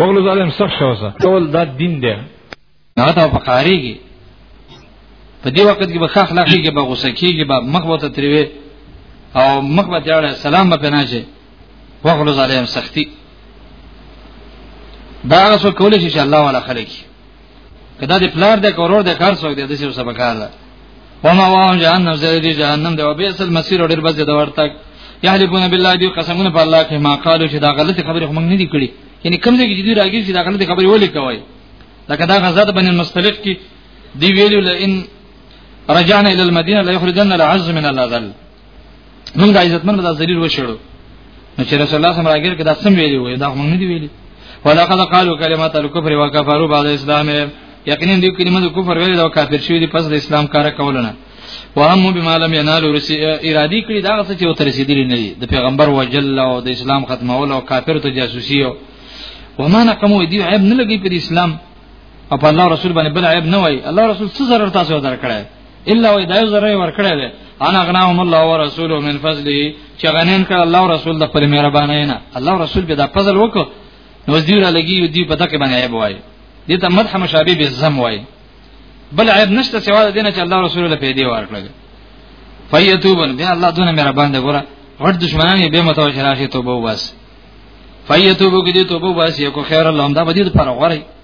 وګړو ظالم سخت شو سه ټول دا دین دی هغه ته فقاریږي په دې وخت کې به خخ لخیږي به غوسه کیږي به مخ وته تریوي او مخ به جوړه سلام به پناجي وګړو ظالم سختی دا غسو کولې شي چې الله ولا خلک کدا دې پلار دې کورور دې کار څوک دې د څه سبا کار ده وما واه جهنم زری جهنم دې وبئس المصير ډېر بس دې ورته یحلفون بالله دی قسمونه په الله کې ما قالو چې دا غلطه خبره هم نه دي کړې یعنی کوم ځای کې دوی راګي چې دا غلطه خبره ولې کوي لکه دا غزا د بنی المستلق کې دی ویلو لئن رجعنا الى المدينه لا يخرجن العز من الاذل موږ د عزتمن د ذلیل وشړو نو چې رسول الله صلی الله علیه وسلم دا سم ویلی وي دا موږ نه دی ویلی ولقد قالوا كلمات الكفر وكفروا بعد الاسلام یقینا دې کلمه د کفر ویل دا کافر شوی دی پس د اسلام کار کولنه وهم بما لم ينالوا ارادي کړی دا څه چې وته رسیدلی نه دی د پیغمبر وجل او د اسلام ختمول او کافر ته جاسوسي او وما نقمو دی عیب نه لګی په اسلام او په الله رسول باندې بل عیب نه وای الله رسول څه ضرر تاسو درکړی الا وای دا یو ذره ورکړی دی انا غناهم الله ورسوله من فضله چې غنین کړ الله او رسول د پر مهربانه نه الله او رسول به دا فضل وکړو نو دې را لګي دې په دغه باندې عیب وای دې ته مدح مشابه به زم وای بل عیب نشته سوا د دینه چې الله رسول له پیدې ورکړل فیتوبن بیا الله دونه مهربان دی ګوره ورته دشمنان به متوجه راشي توبه وباس فیتوبو کې دې توبه وباس یو خیر الله هم دا به دې پر غوري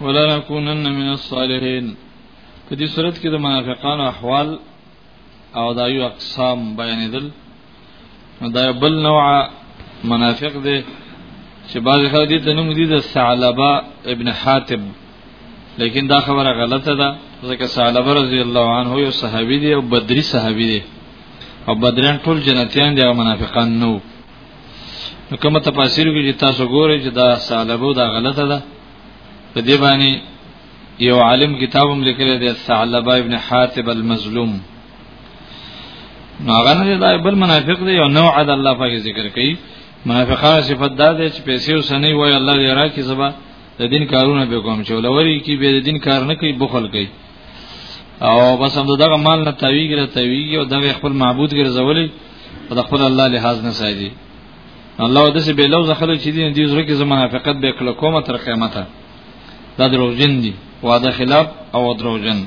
ولا نكونن من الصالحين په دې صورت کې د منافقانو احوال او دا یو اقسام بیانېدل دا بل نوع منافق دی چې بعض خلک دې ته نوم دي د ثعلبه ابن حاتب لیکن دا خبره غلطه ده ځکه ثعلبه رضی الله عنه یو صحابي دی او بدري صحابي دی او بدران ټول جنتیان دي او منافقان نو نو کومه تفاسیر کې چې تاسو ګورئ چې دا سالبو دا غلطه ده په دې باندې یو عالم کتابم لیکلی دی ثعلبه ابن حاتب المظلوم نو هغه نه دا بل منافق دی او نوع د الله پاک ذکر کوي منافقانه صفت دا دی چې پیسې وسنی وای الله دې راکې زبا د دین کارونه به کوم چې ولوري کې به د دین کار نه کوي بخل کوي او بس هم دغه مال نه تاویږي را تاویږي او دغه خپل معبود ګرځولې او د خپل الله لحاظ نه ساتي الله د څه بیلو زخل چې دي دې زره کې زمونه فقط به کله کومه تر قیامت دا دروژن دي وعده خلاف او دروژن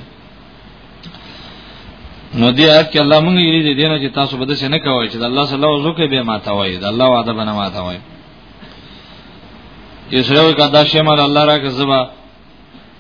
نو دی آیت کې الله مونږ یې دې دینه چې تاسو بده څه نه کوی چې الله صلی الله علیه وسلم به ماته وایي د الله وعده بنه ماته وایي یې سره وکړه دا شمال الله راکه زبا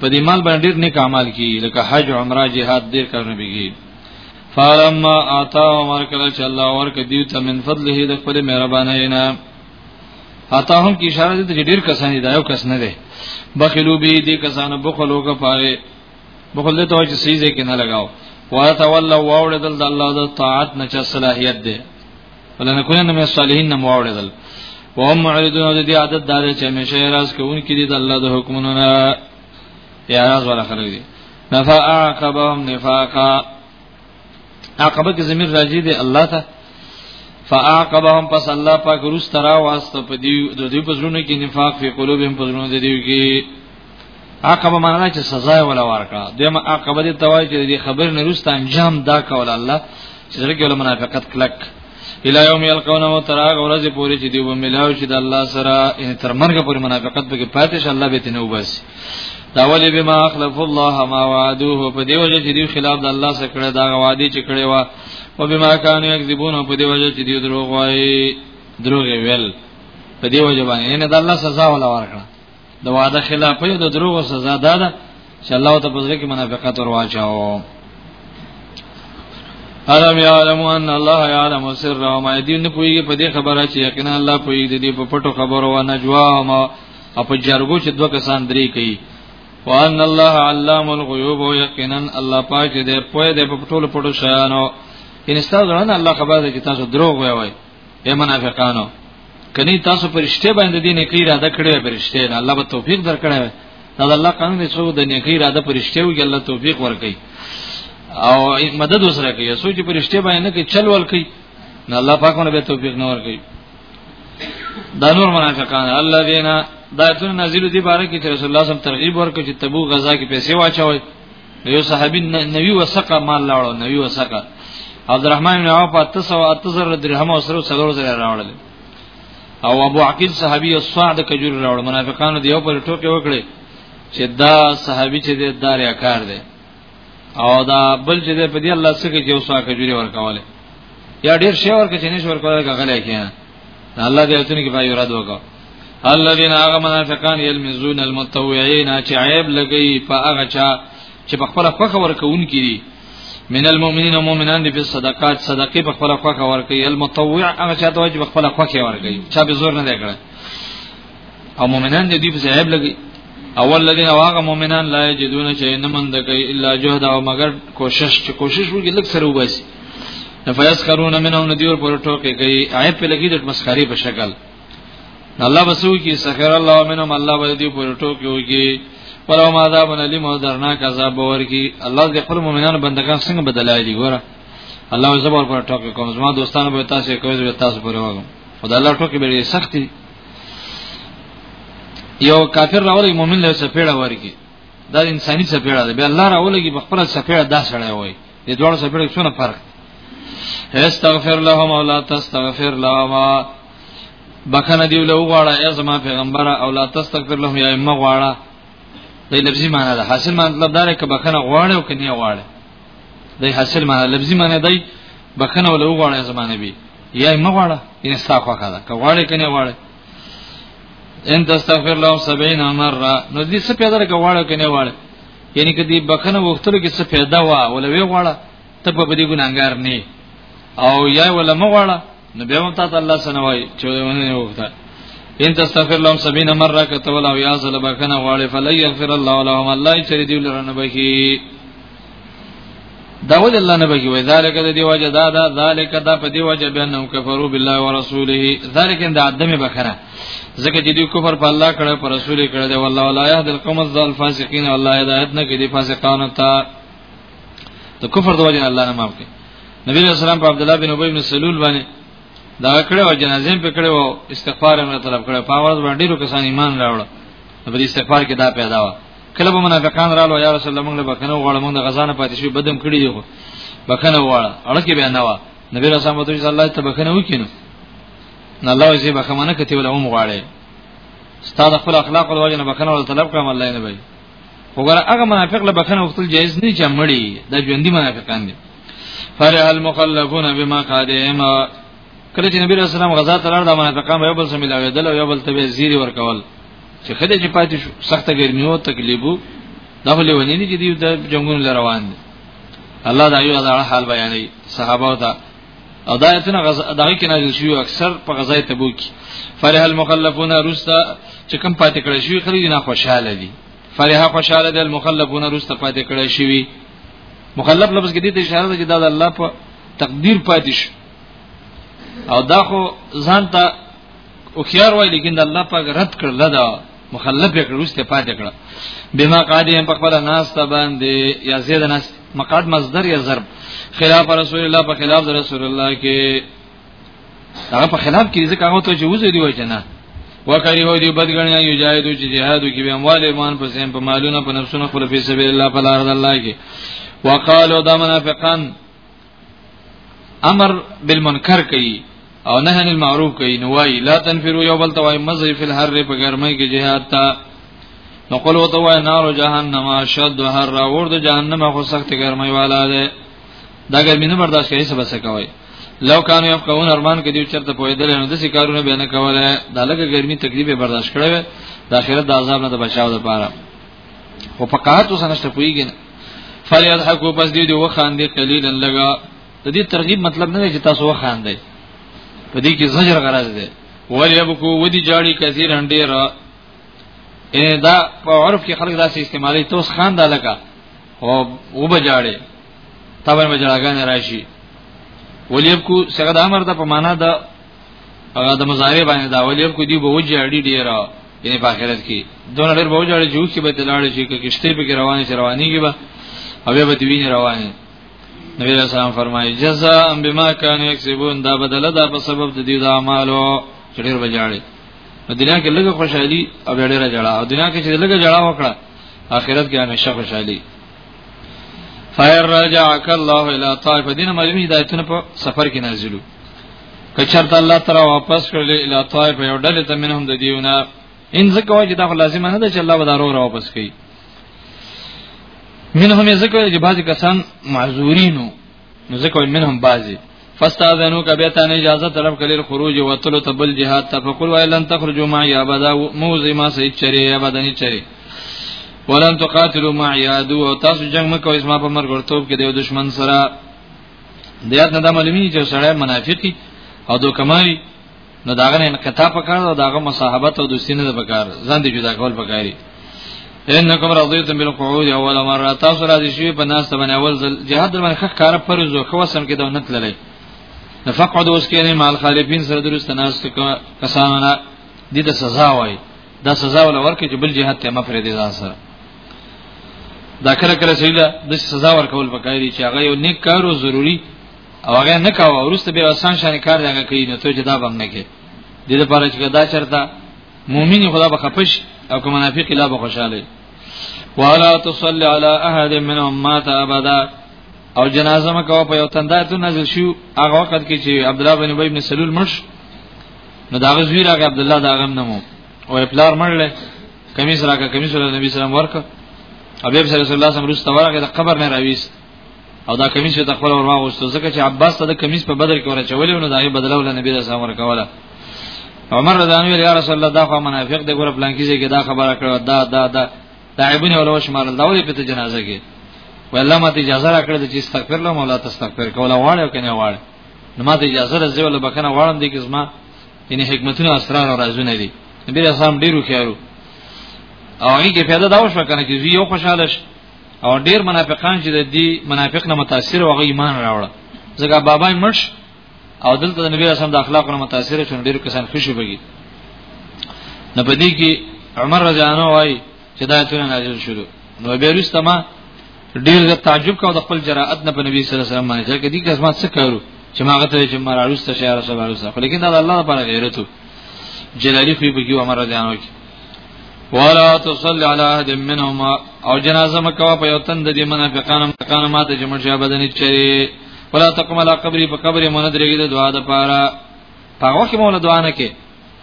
په دې مال باندې ډېر نیک اعمال کی لکه حج عمره جهاد ډېر کارونه بيږي فلما اتا عمر کله چې الله ورک دیو ته من فضله د خپل مهربانۍ نه اتا هم کی اشاره دې ډېر کسان دی یو کس نه دی بخلو به دې کسان بخلو کا پاره بخل ته چې سیزه کې نه لگاو واتولوا واوړدل د الله د طاعت نه چې صلاحیت دی ولنکون من الصالحین نو اوریدل وهم معرضون د دې عادت دار چې همیشه راز کوونکې دي د الله د حکمونو نه یا راز ولا خلک دي نفاعقبهم نفاقا عقبه کې زمير راځي دي الله ته فاعقبهم پس الله پاک روس ترا واسطه په دې د دې پزړونو کې نفاق په قلوبهم پزړونو دې دې کې عقبه معنا چې سزا ولا ورکړه دمه عقبه دې توای چې دې خبر نه روست انجام دا کول الله چې زړه کې منافقت کلک الی یوم یلقونه و تراغ ورځ پوری چې دیو ملاو چې د الله سره ان تر مرګ پورې منافقت به کې پاتې شه الله به تنو بس دا ولی بما اخلف الله ما وعدوه په دیو چې دیو خلاف د الله سره کړه دا وعده چې کړي وا او بما کان یکذبون په دیو چې دیو دروغ وایي دروغ ویل په دیو جواب نه د الله سزا ولا ورکړه د وعده خلاف یو د دروغ سزا ده دا چې الله ته پزره کې منافقت ور واچاو علم یعلم ان الله یعلم سرهم ایدین نه پویږي په دې خبره چې یقینا الله پویږي دې په پټو خبرو او نجوا ما اپ جرګو چې دوه کسان درې کوي وان الله علام الغیوب یقینا الله پاک دې پوی دې په ټولو پټو شیانو ان استاد غن الله خبر دې چې تاسو دروغ وایي اے منافقانو کني تاسو پرشته باندې دې نیکی را ده کړې پرشته نه الله به توفیق درکړي دا الله قانون دی څو د نیکی را ده پرشته وي الله توفیق ورکړي او مدد وسره کوي څو چې پرشته باندې کې چل ور کوي نه الله پاکونه به توفیق نه ور کوي دا نور منافقان الله دینا دا تر نازل دی باره کې رسول الله صلی الله علیه وسلم ترغیب ورکړي چې تبو غزا کې پیسې واچوي یو صحابي نبی وسقه مال لاړو نبی وسقه عبدالرحمن بن عوف 380 درهم او سره 300 زره راوړل او ابو عقیل صحابي او سعد کجور راوړل منافقانو دیو پر ټوکې وکړي چې دا صحابي چې د داریا کار دی او دا بل چې په دې الله سره کې اوسه کجوري ورکواله یا ډیر شی ورکه چې نشور کوله غلې کیه الله دې اتنه کې پای وراد وکړه الذين هغه منافقان يلمزون المتطوعين چې عیب لګي په هغه چا چې په خپل خوخه ورکون کړي من المؤمنین مؤمنان دی په صدقات صدقې په خپل خوخه ورکي المتطوع هغه چا ته واجب خپل خوخه ورکي چا به زور نه دی کړی او مؤمنان دې دوی په ځای لګي اول لدین واغه مؤمنان لا یجدون چې نه مند کوي الا جهد او مگر کوشش چې کوشش وکړي لک سره وباسي فیسخرون منهم ندیور پر ټوکې کوي عیب په لګي د مسخري په شکل الله بسو کی سخر الله منهم الله ولدی پر ټوکې وږي پر ما دا بنلی مو درنا کذاب باور کی الله دې خپل مؤمنان بندگان څنګه بدلای دي ګوره الله زبر پر ټوکې کوم زما دوستانو به تاسو کوی زه تاسو پر وګم خدای الله ټوکې به سختي یو کافر راولي مؤمن له سپېړه ورګي دا انساني سپېړه ده بیا الله راولي په خپل سپېړه دا سړی وای د دوه سپېړه څونه فرق استغفر لهم او لا تستغفر لهم بخنه دی له غواړه ای زما پیغمبره او لا تستغفر لهم یا ما غواړه د لفظي معنی ده حاصل مطلب دا دی چې بخنه غواړي او کني غواړي دای حاصل معنا لفظي معنا دی بخنه ولا وغواړي زمانه بي یا مغواړه ان ستا خو خدا که غواړي کني غواړي ان تستغفر له 70 مره نو دې څه پیدا لري غواړي کني غواړي یعنی کدی بخنه وختلو کې څه پیدا وا ولا وی غواړه ته په دې ګناګار نه او یا ولا مغواړه نو بیا متا ته الله سنوي چې ونه وفتا ان تستغفر لهم 70 مره کتول او یا زل بکنه غواړي فلن يغفر الله لهم الله چې دی لرنه بکی دا ول الله نه بګي وای ذالک د دی وجه دا دا ذالک دا په دی وجه بینهم کفرو بالله ورسوله ذالک د عدم بخره زکه چې دی کفر په الله کړه پر رسول کړه دی والله لا یهد القوم الظالفاسقین الله هدایت نه کوي فاسقانو ته د کفر د وجه الله نه معاف کړي نبی رسول الله صلی الله عبد الله بن ابي بن سلول باندې دا کړه او جنازې په کړه او استغفار یې طلب کړه په اواز باندې ډیرو کسان ایمان راوړل په دې استغفار کې دا پیدا و کله به منافقان رالو یا رسول الله موږ له بکنه غواړو موږ د غزانه پاتې شو بدم کړی دی خو بکنه غواړه اړه کې به نه و نبی رسول الله صلی الله ته بکنه وکینو نه الله یې بخمنه کتی ول هم غواړي ستاسو خپل اخلاق او وجه نه بکنه ول طلب کړم الله یې نه وګوره هغه منافق له بخنه وختل جایز نه چې مړی د ژوندۍ منافقان دي فرح المخلفون بما قادهم کله چې نبی رسول الله غزا ته لړ د منافقان یو بل سره ملاویدل او یو بل ته زیری ورکول چې خدای چې پاتې شو سخته ګرمي او تکلیفو دا ولې ونی دي چې د جنگونو روان دي الله دا یو دا حال بیانوي صحابه ته او دا ایتونه دغه کې نازل شوی اکثر په غزای تبوک فرح المخلفون رستا چې کوم پاتې کړی شوی خلک نه خوشاله دي فرح خوشاله دي المخلفون رستا پاتې کړی شوی مخلف لفظ کې دې ته اشاره ده چې دا د الله په تقدیر پاتې شو او دا خو ځان ته او خيار وای لیکن الله پاک رد کړل دا مخلف کړ روسته پاتې کړ بما قادم په خپل ناس ته باندې یا زید ناس مقاد مصدر یا ضرب خلاف رسول الله په خلاف رسول الله کې هغه په خلاف کې ځکه هغه ته جوز دی وای کنه وکړي هو دی بدګنیا یو جاهدو چې جهادو کې به اموال ایمان په سیم په مالونو په نفسونو خپل په سبیل الله په لار د الله کې وقالو دا منافقان امر بالمنکر کوي او نه عن المعروف کوي نو وای لا تنفروا یو بل توای مزه فی الحر په ګرمۍ کې جهاد تا نو قل وته وای نار جهنم اشد هر اور د جهنم خو سخت ګرمۍ والا ده دا ګرمي نه برداشت کوي څه بس کوي لو کانو یفقون ارمان کې دی چرته پویدل نو د سکارونه به نه کوله دا لګه ګرمي تکلیف برداشت کړو د اخرت د عذاب نه د بچاو لپاره او فقاهت اوس نشته پویږي فلیضحکو بس دې دې وخاندې قلیلا لگا د دې ترغیب مطلب نه دی چې تاسو وخاندئ په دې کې زجر غرض دی ولیبکو ودی جاړي کثیر انډیر اے دا په عرف کې خلک داسې استعمالي توس خان دا لگا او وبجاړي تبر مجړاګان راشي ولیبکو څنګه د امر د په معنا د د مضارع باندې دا ولیبکو دی به وجه اړي ډیره یعنی په آخرت کې دون ډېر به وځړي جو کې به دلاړ شي کې کشته به کې روانې چې روانې کې به او به دی ویني روانې نبی رسول سلام فرمایي جزاء بما كانوا يكسبون دا بدله دا په سبب د دې د اعمالو چې ډېر به جاړي په دنیا کې لږه خوشحالي او ډېر جړه او دنیا کې چې لږه جړه وکړه آخرت کې همیشه خوشحالي فیر رجعک الله الی طائف دین ملمی هدایتونه په سفر کې نازلو کچرت الله تعالی واپس کړل اله طائف یو ډله ته منهم د دیونه ان زکه واجب دا لازم نه ده چې الله به دارو واپس کوي منهم زکه چې بعضی کسان معذورینو نو زکه منهم بعضی فاستاذنو کبه ته اجازه طلب کړي خروج او تلو تبل جهاد تفقل ویلن تخرجوا معي ابدا موزي ما سي چري ابدا ني چري ولن تقاتلوا معي عدو او تاسو جنگ مکو اسما په مرګ ورتوب کې د دشمن سره د یاد نه د معلومی چې سړی منافقي او د کمالي نو داغه نه انقطاع پکار او داغه مصاحبت او دوستی نه پکار ځان دې جدا کول پکاري انکم رضیتم بالقعود اول مره تاسو راځي شی په ناس باندې اول ځل جهاد باندې خخ کار فرض او خو سم کې دونت للی نفقد اوس کې نه مال خالفین سره درست ناس کسانونه دې د سزا وای دا سزا ول ورکه چې بل جهاد ته مفرد ځان سره دا کله کله سیدا د سزا ورکول پکاري چې هغه یو نیک کار او ضروری او هغه نه کاوه ورسته به آسان شان کار دغه کوي نو ته جدا بم نه کې د دې لپاره چې دا چرته مؤمن خدا به خپش او کوم منافق لا به خوشاله ولا تصلي على احد منهم مات ابدا او جنازه مکو په یو تنده ته نازل شو هغه وخت کې چې عبد الله بن ابي بن سلول مرش نو دا غزویر هغه عبد الله دا غم نمو او پلار مړل کمیس راکا کمیس ول نبی سلام ورک ابي رسول الله صلی الله علیه وسلم ورغه د قبر نه راويست او دا کمیس ته خپل ورما وستو ځکه چې عباس ته د کمیس په بدل کې ورچولې نو داغه بدله ول نبی رسول الله ورکوله عمر رضی الله عنه یا رسول الله دا خو منافق دی ګور پلان کیږي کې دا خبره کړو دا دا دا دا ابن ولو شمار دا ولې په جنازه کې ولا ماته اجازه راکړه چې استغفر الله مولا تستغفر کولا واړ او کنه واړ نو ماته اجازه راځي ولا بکنه واړم دي کې زما یعنی حکمتونه اسرار او رازونه دي نبی رسول الله ډیرو خیرو او هغه کې پیدا دا وشو کنه چې زی یو خوشاله شي او ډیر منافقان چې د دې منافق نه متاثر او ایمان راوړ ځکه بابا مرش او دلته د نبی رسول الله د اخلاقونو متاثر شون ډیر کسان خوشي بږي نه پدې کې عمر رضی الله عنه وايي چې دا آیتونه نازل شول نو بیا وروسته ما ډیر د تعجب کاو د خپل جرأت نه په نبی صلی الله علیه وسلم باندې چې دې کس ما څه کارو چې ما غته چې ما راوسته شي رسول الله صلی الله لیکن دا الله لپاره غیرت جلالی خو به کیو امر ځان وکي ولا تصلي على احد منهم او جنازه مکوا په یو تند دي منافقان مکان ماته جمع شابه دني چي ولا تقم على قبري په قبر مون درګي د دعا د پاره هغه وخت مونږ دعا نه کې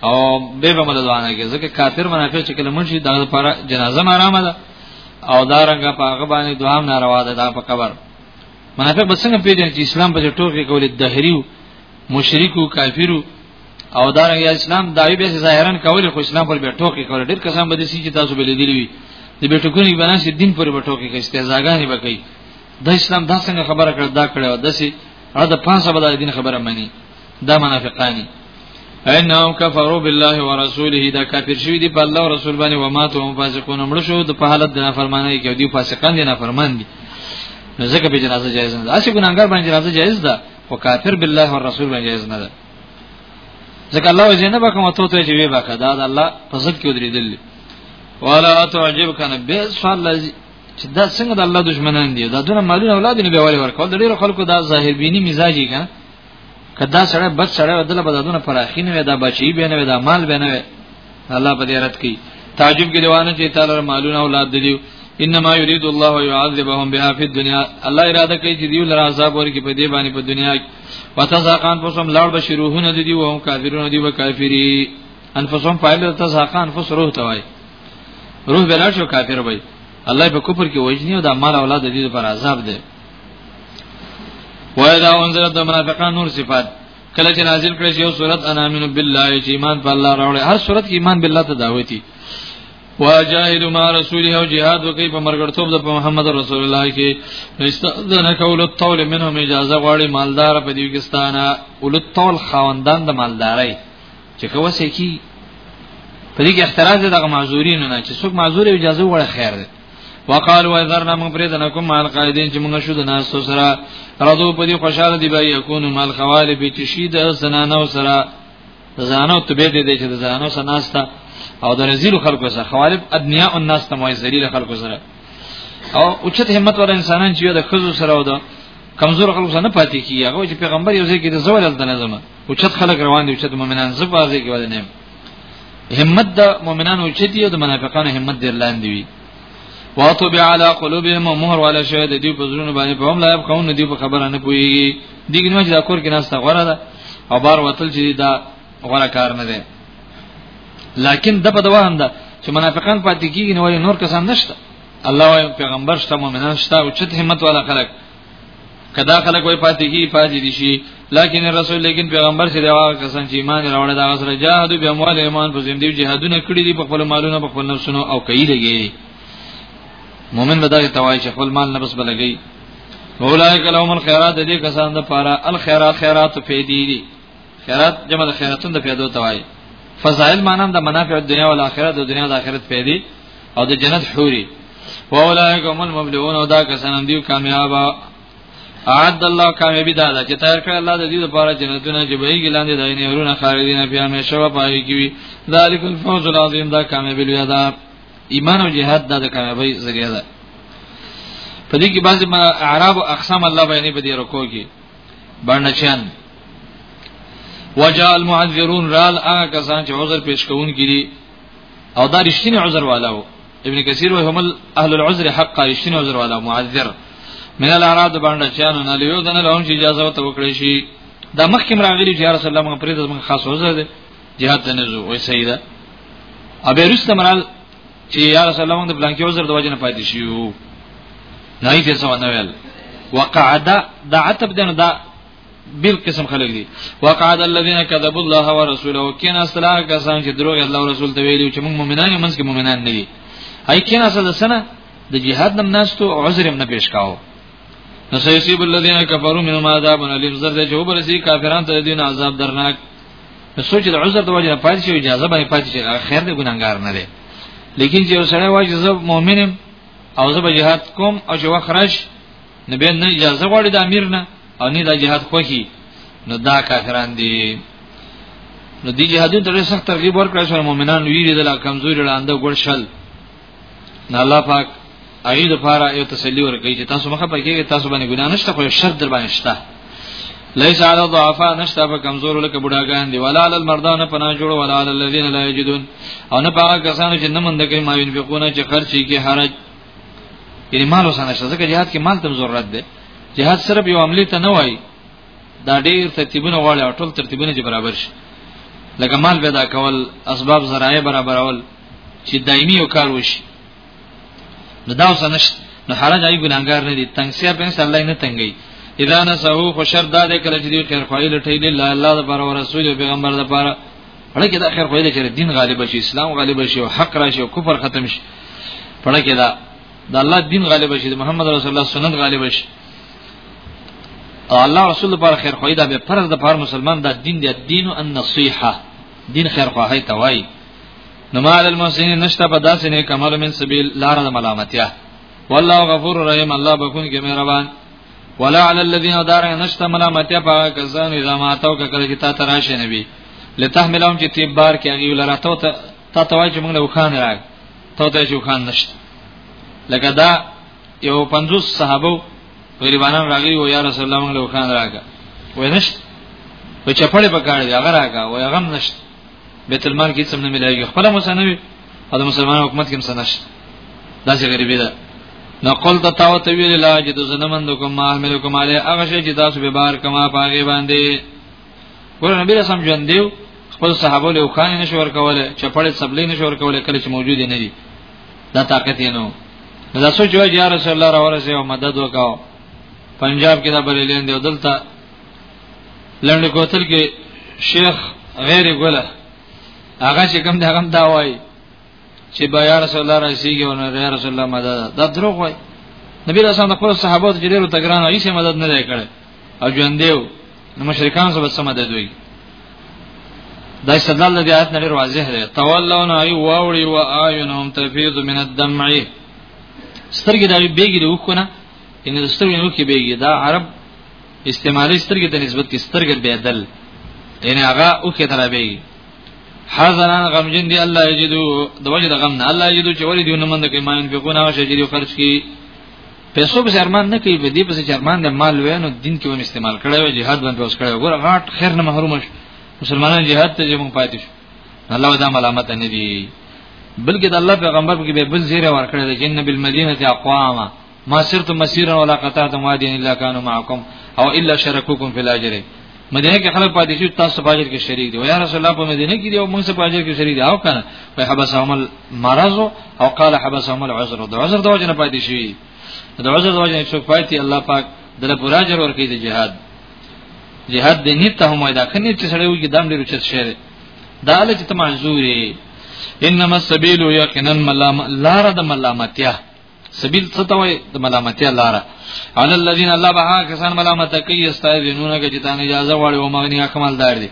او به به مونږ دعا نه کې ځکه کافر منافق چې کله منشي دغه لپاره جنازه مرامه ده او دا رنګ په هغه باندې دوام ناروا ده دا په قبر منافق به څنګه پیژني چې اسلام په ټوکی کولې دهریو مشرکو کافرو او دا رنګ اسلام دایو به ظاهرا کولې خو اسلام پر به ټوکی کول ډیر کسان به دي چې تاسو به لیدلی وي د بیٹکونی بناسي دین پر به ټوکی کې استهزاګانی وکړي د اسلام دا څنګه خبره کړ دا کړو دسي هغه د پانسه بدل دین خبره مانی دا منافقانی انهم کفروا بالله ورسوله دا کافر شوی دی په الله او رسول باندې و ماتو هم فاسقون مړ شو د په حالت د نافرمانی کې دی فاسقان دي نافرمان دي نو ځکه به جنازه جایز نه ده اسی ګناګار باندې جنازه جایز ده او کافر بالله او رسول باندې جایز نه ده ځکه الله وجنه به کوم ته ته جواب وکړه دا د الله په ضد کې درېدل ولا تعجب کنه به سوال لذي چې دا څنګه د الله دشمنان دي دا دونه مالونه اولاد نه به ورکول د ډیرو خلکو دا ظاهر بینی مزاجي کنه کدا سره بد سره دله بدادونه پراخینه وي دا بچي به نه وي دا مال به نه وي الله په دې رات کې تعجب کې روانه چې تعالی مالونه اولاد دي انما يريد الله يعذبهم بها في الدنيا الله اراده کوي چې دیو لر عذاب ورکړي په دې باندې په دنیا کې وتزاقان پسوم لاړ بشروهونه دي او هم کافرونه دي او کافری انفسهم فاعل تزاقان فس روح توای روح بلار شو کافر وای الله په کوپر کې وجنی او د مال اولاد دي پر عذاب ده وای دا انزل د منافقان نور صفات کله چې نازل کړي یو صورت انا من بالله چې ایمان په الله راوړي هر صورت کې ایمان بالله ته دعوت دي واجاهد ما رسوله او جهاد وکي په مرګړتوب د محمد رسول الله کې استاذن کول الطول منهم اجازه غواړي مالدار په دې کېستانه اول الطول خواندان د مالداري چې کوسه کی په دې کې اختراز دغه معذورین نه چې څوک معذور اجازه وړه خیر ده وقالوا اذرنا من بريدنكم مع القائدين چې موږ شو د ناس سره رضو په دې خوشاله دی به یکونو مال خوالب چې شي د زنانو سره زنانو ته به دې چې د زنانو سره ناستا او د رزیل خلکو سره خوالب ادنیا او الناس ته موي ذلیل خلکو سره او اوچت همت ور انسانان چې د خزو سره او د کمزور خلکو سره نه پاتې کیږي هغه چې پیغمبر یو ځای کې د زوال د نظم اوچت خلک روان دي اوچت مؤمنان زبازي کې ودنه همت د مؤمنانو چتی او د منافقانو همت ډیر لاندې وي واتو بیا علی قلوبهم مهر ولا شهد دی په زړونو باندې په هم لا قوم دی په خبره نه پوي دیګ نو چې دا کور کې ناسته غره ده او بار وتل چې دا غره کار نه ده لکن د په دوام ده چې منافقان پاتې کیږي نو نور کسان نشته الله او پیغمبر شته مؤمنان شته او چت همت والا خلک کدا خلک وای پاتې کی پاتې دي شي لکن رسول لیکن پیغمبر چې دا کسان چې ایمان راوړل دا غسر جهاد به اموال ایمان په زم دی جهادونه کړی دي په خپل مالونو په خپل نفسونو او کوي لګي مؤمن به دا توای چې خپل مال نفس بلګي اولایک لهم الخيرات دې کسان د پاره الخيرات خیرات پیدي دي خیرات جمع د خیراتون د پیدو توای فضائل مانم د منافع دنیا او آخرت د دنیا او آخرت پیدي او د جنت حوري واولائک هم المبلغون او دا کسان دی کامیاب اعد الله کامیابی دا ده چې تیار کړی الله د دې لپاره جنتونه چې به یې لاندې دای نه ورونه خالدین بیا مې شوا پای کیوي ذالک الفوز العظیم دا کامیابی لوی ده ایمان او جهاد دا د کامیابی ذریعہ ده په دې کې بعضی ما اعراب او اقسام الله بیانې په دې رکو کې باندې چن وجال معذرون رال هغه کسان چې عذر پیش کوون کړي او دا رښتینی عذر والا وو ابن کثیر وایي هم اهل العذر حق رښتینی عذر والا معذر من الاعراض باندې چانو نه لیو دنه لهم چې اجازه وته وکړي شي دا مخکې راغلی چې رسول الله موږ پرې د موږ خاص عذر دی jihad ته نه زو وای سیدا ابه رسته مرال چې یا رسول الله موږ د بلانکی عذر د وجه نه پاتې شو نه یې څه ونه ویل وقعد دا عتب دنه دا بل قسم خلک دي وقعد الذين كذبوا الله ورسوله کینا سلا کسان چې دروغ الله او رسول ته ویلي چې موږ مؤمنان یو منځ کې مؤمنان نه دي هاي کینا سره سنه د جهاد نم ناستو عذر هم نه پیش کاو نو سيصيب الذين كفروا منهم عذاب اليم زر دې جو برسي کافرانو ته دین عذاب درناک سوچ د عذر د وجه پاتې شي اجازه باندې پاتې شي خیر دې ګناګار نه دي لیکن چې سره واجب مؤمنم او زه به جهاد کوم او چې وخرج نه به نه اجازه غواړي د امیر نه او نه د جهاد خوخي نو دا کافران دي نو دی جهادون ته سخت ترغیب ورکړ چې مؤمنان ویری د لا کمزوري لاندې ګړ شل نه الله پاک اغه د پاره یو تسلی ورکړي چې تاسو مخه پکې تاسو باندې ګناه نشته خو شر در باندې شته ليس على الضعفاء نشتا په کمزور لکه بډاګان دی ولا على المرضان پنا جوړ ولا على الذين لا يجدون او نه پاګه کسانو چې نه مند کوي ما ينفقون چې خرچي کې حرج یعنی مال وسنه شته ځکه jihad کې مال تم ضرورت ده jihad صرف یو عملی ته نه وای دا ډیر ترتیبونه غواړي او ټول ترتیبونه چې برابر شي لکه مال پیدا کول اسباب ذرایع برابرول چې دایمي یو کار وشي نو دا وسنه نو حرج ای ګناګار نه دي تنگ سیا په الله نه تنګي اذا نسو خو شر دا دې کړ چې دې خیر خوایل ټیل الله الله د پر رسول پیغمبر د پر پړه کې دا خیر خو دې چې دین غالب شي اسلام غالب شي او حق راشي او کفر ختم شي پړه کې دا د الله دین غالب شي د محمد رسول الله سنت غالب شي او الله رسول پر خیر خو دا به فرض د پر مسلمان دا دین دی دین او النصیحه دین خیر خو هي توای نو مال المسلمین نشته په داسې نه کمال من سبیل لار د ملامتیا والله غفور رحیم الله بكون کې مهربان ولا علی الذین دار نشته ملامتیا په کزان اذا ما تو کله چې تا تراشه نبی لتحملهم چې تی بار کې هغه لره ته ته تا ته وای چې موږ له وخان راغ ته ته چې وخان نشته لکه دا یو 50 صحابه غریبانان راغلی و یا رسول الله موږ له وخان راغ وای نشته په چپړې پکاره دی هغه راغ وای هغه نشته بیت المال کې څه نه ملایږي خپل مسنوي او د مسلمان حکومت کې مسنش دا څه غریبي ده نو قل ته تاو ته ویل لا چې د زنمند کوم ما حمل کوم علی هغه شی چې تاسو به بار کما پاګې باندې ګور نبی رسام ژوند دیو خپل صحابه له خان نه شور کوله چپړې سبلې نه شور کوله کله چې موجود نه دي دا طاقت یې نو دا سوچ وای یا رسول الله راورسه او مدد وکاو پنجاب کې دا بلې لیندې دلته لنډ کوتل کې شیخ غیر ګله هغه چې کوم دا کوم دا وای چې بیا رسول الله رسیږي او نه رسول الله مدد دا دروغ وای نبی رسول الله خپل صحابه ته ډیرو تګران او هیڅ مدد نه کړي او ژوند دیو نو مشرکان سره سم مدد وای دا استدلال د آیات نه ډیر واضح دی تولون ای واوړي و اعینهم تفیض من الدمع سترګې دا بیګي وکونه ان سترګې نو کې بیګي دا عرب استعمالي سترګې د نسبت کې سترګې بدل یعنی هغه او کې درابي حزنان غمجن دی الله یجدو د وجه د غم نه الله یجدو چې ولې دیونه مند کې ما انفقونه او شجری خرج کی پیسو به شرمان نه کوي به دې په شرمان د مال وینو دین کې ونه استعمال کړي او jihad باندې اوس کړي ګور غاټ خیر نه محروم شي مسلمانان jihad ته جمع پاتې شي الله ودا ملامت نه دي بلکې د الله پیغمبر کې به بل زیره ورکړي د جن بالمدینه اقواما ما سرت مسیرا ولا قطعتم واديا الا كانوا معكم او الا شركوكم في الاجر مدینه کې خلک پاتې شي تاسو په اجر کې شریک دي او یا رسول الله په مدینه کې دی او موږ په اجر کې شریک دي او کنه په حبس عمل مرض او قال حبس عمل عذر د عذر د وجه نه پاتې شي د عذر د وجه نه څوک پاتې الله پاک دله پورا اجر ورکړي د جهاد جهاد دې نیت ته هم دا کني چې سړی وګي دام ډیر چت شهره دا له چې تمنزوري انما السبيل يقينا ملام لار د ملامتیا سبیل څه ته وای د ملامتیا لاره علی الذین الله بها کسان ملامت کوي استایذنونه کې چې تان اجازه غواړي او مغنی اکمل دار دي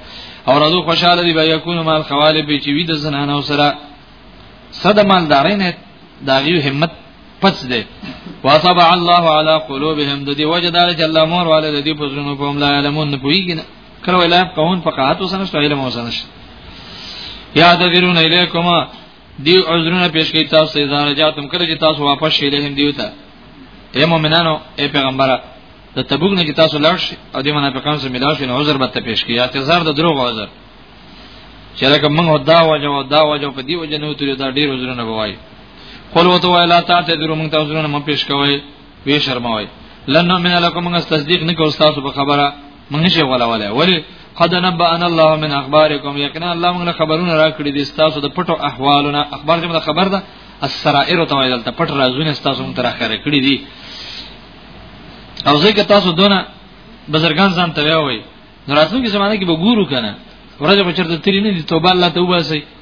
او رضو خوشاله دي بیا کو مال خوالب چې وی د زنانو سره صد مالداري نه داغي همت پس دی واصب الله علی قلوبهم د دې وجه دار چې الله مور والے د دې په زړونو په ملا علمون نه پويږي نه کړو اله قون فقات وسنه علم وسنه یا د غیرون الیکما دی عذرونه پیش کوي تاسو ته ځان راځاتم کړی چې تاسو واپس شئ لهم دیو ته اے مؤمنانو اے پیغمبره د تبوک نه چې تاسو لاړ شئ او د منافقانو سره ملاو شئ نو عذر به ته پیش کړي اعتذار د دروغ عذر چې لکه موږ دا وجه او دا وجه په دی وجه نه وتري دا ډیر عذرونه بوای قل وته وای لا تا ته درو موږ ته عذرونه م پیش کوي وی شرموي لنه من لکم موږ تصدیق نه کوو تاسو په خبره موږ نشي غولولای ولی قد نبأنا الله من اخباركم یقینا الله موږ خبرونه راکړي دي تاسو د پټو احوالونه اخبار دې موږ خبر ده السرائر ته وایي دلته پټ رازونه تاسو موږ تراخره کړی دي او ځکه تاسو دونه بزرګان ځان ته وایي نو راتلونکي زمانه کې به ګورو کنه ورځ به چرته تری نه دي توبه الله ته وباسي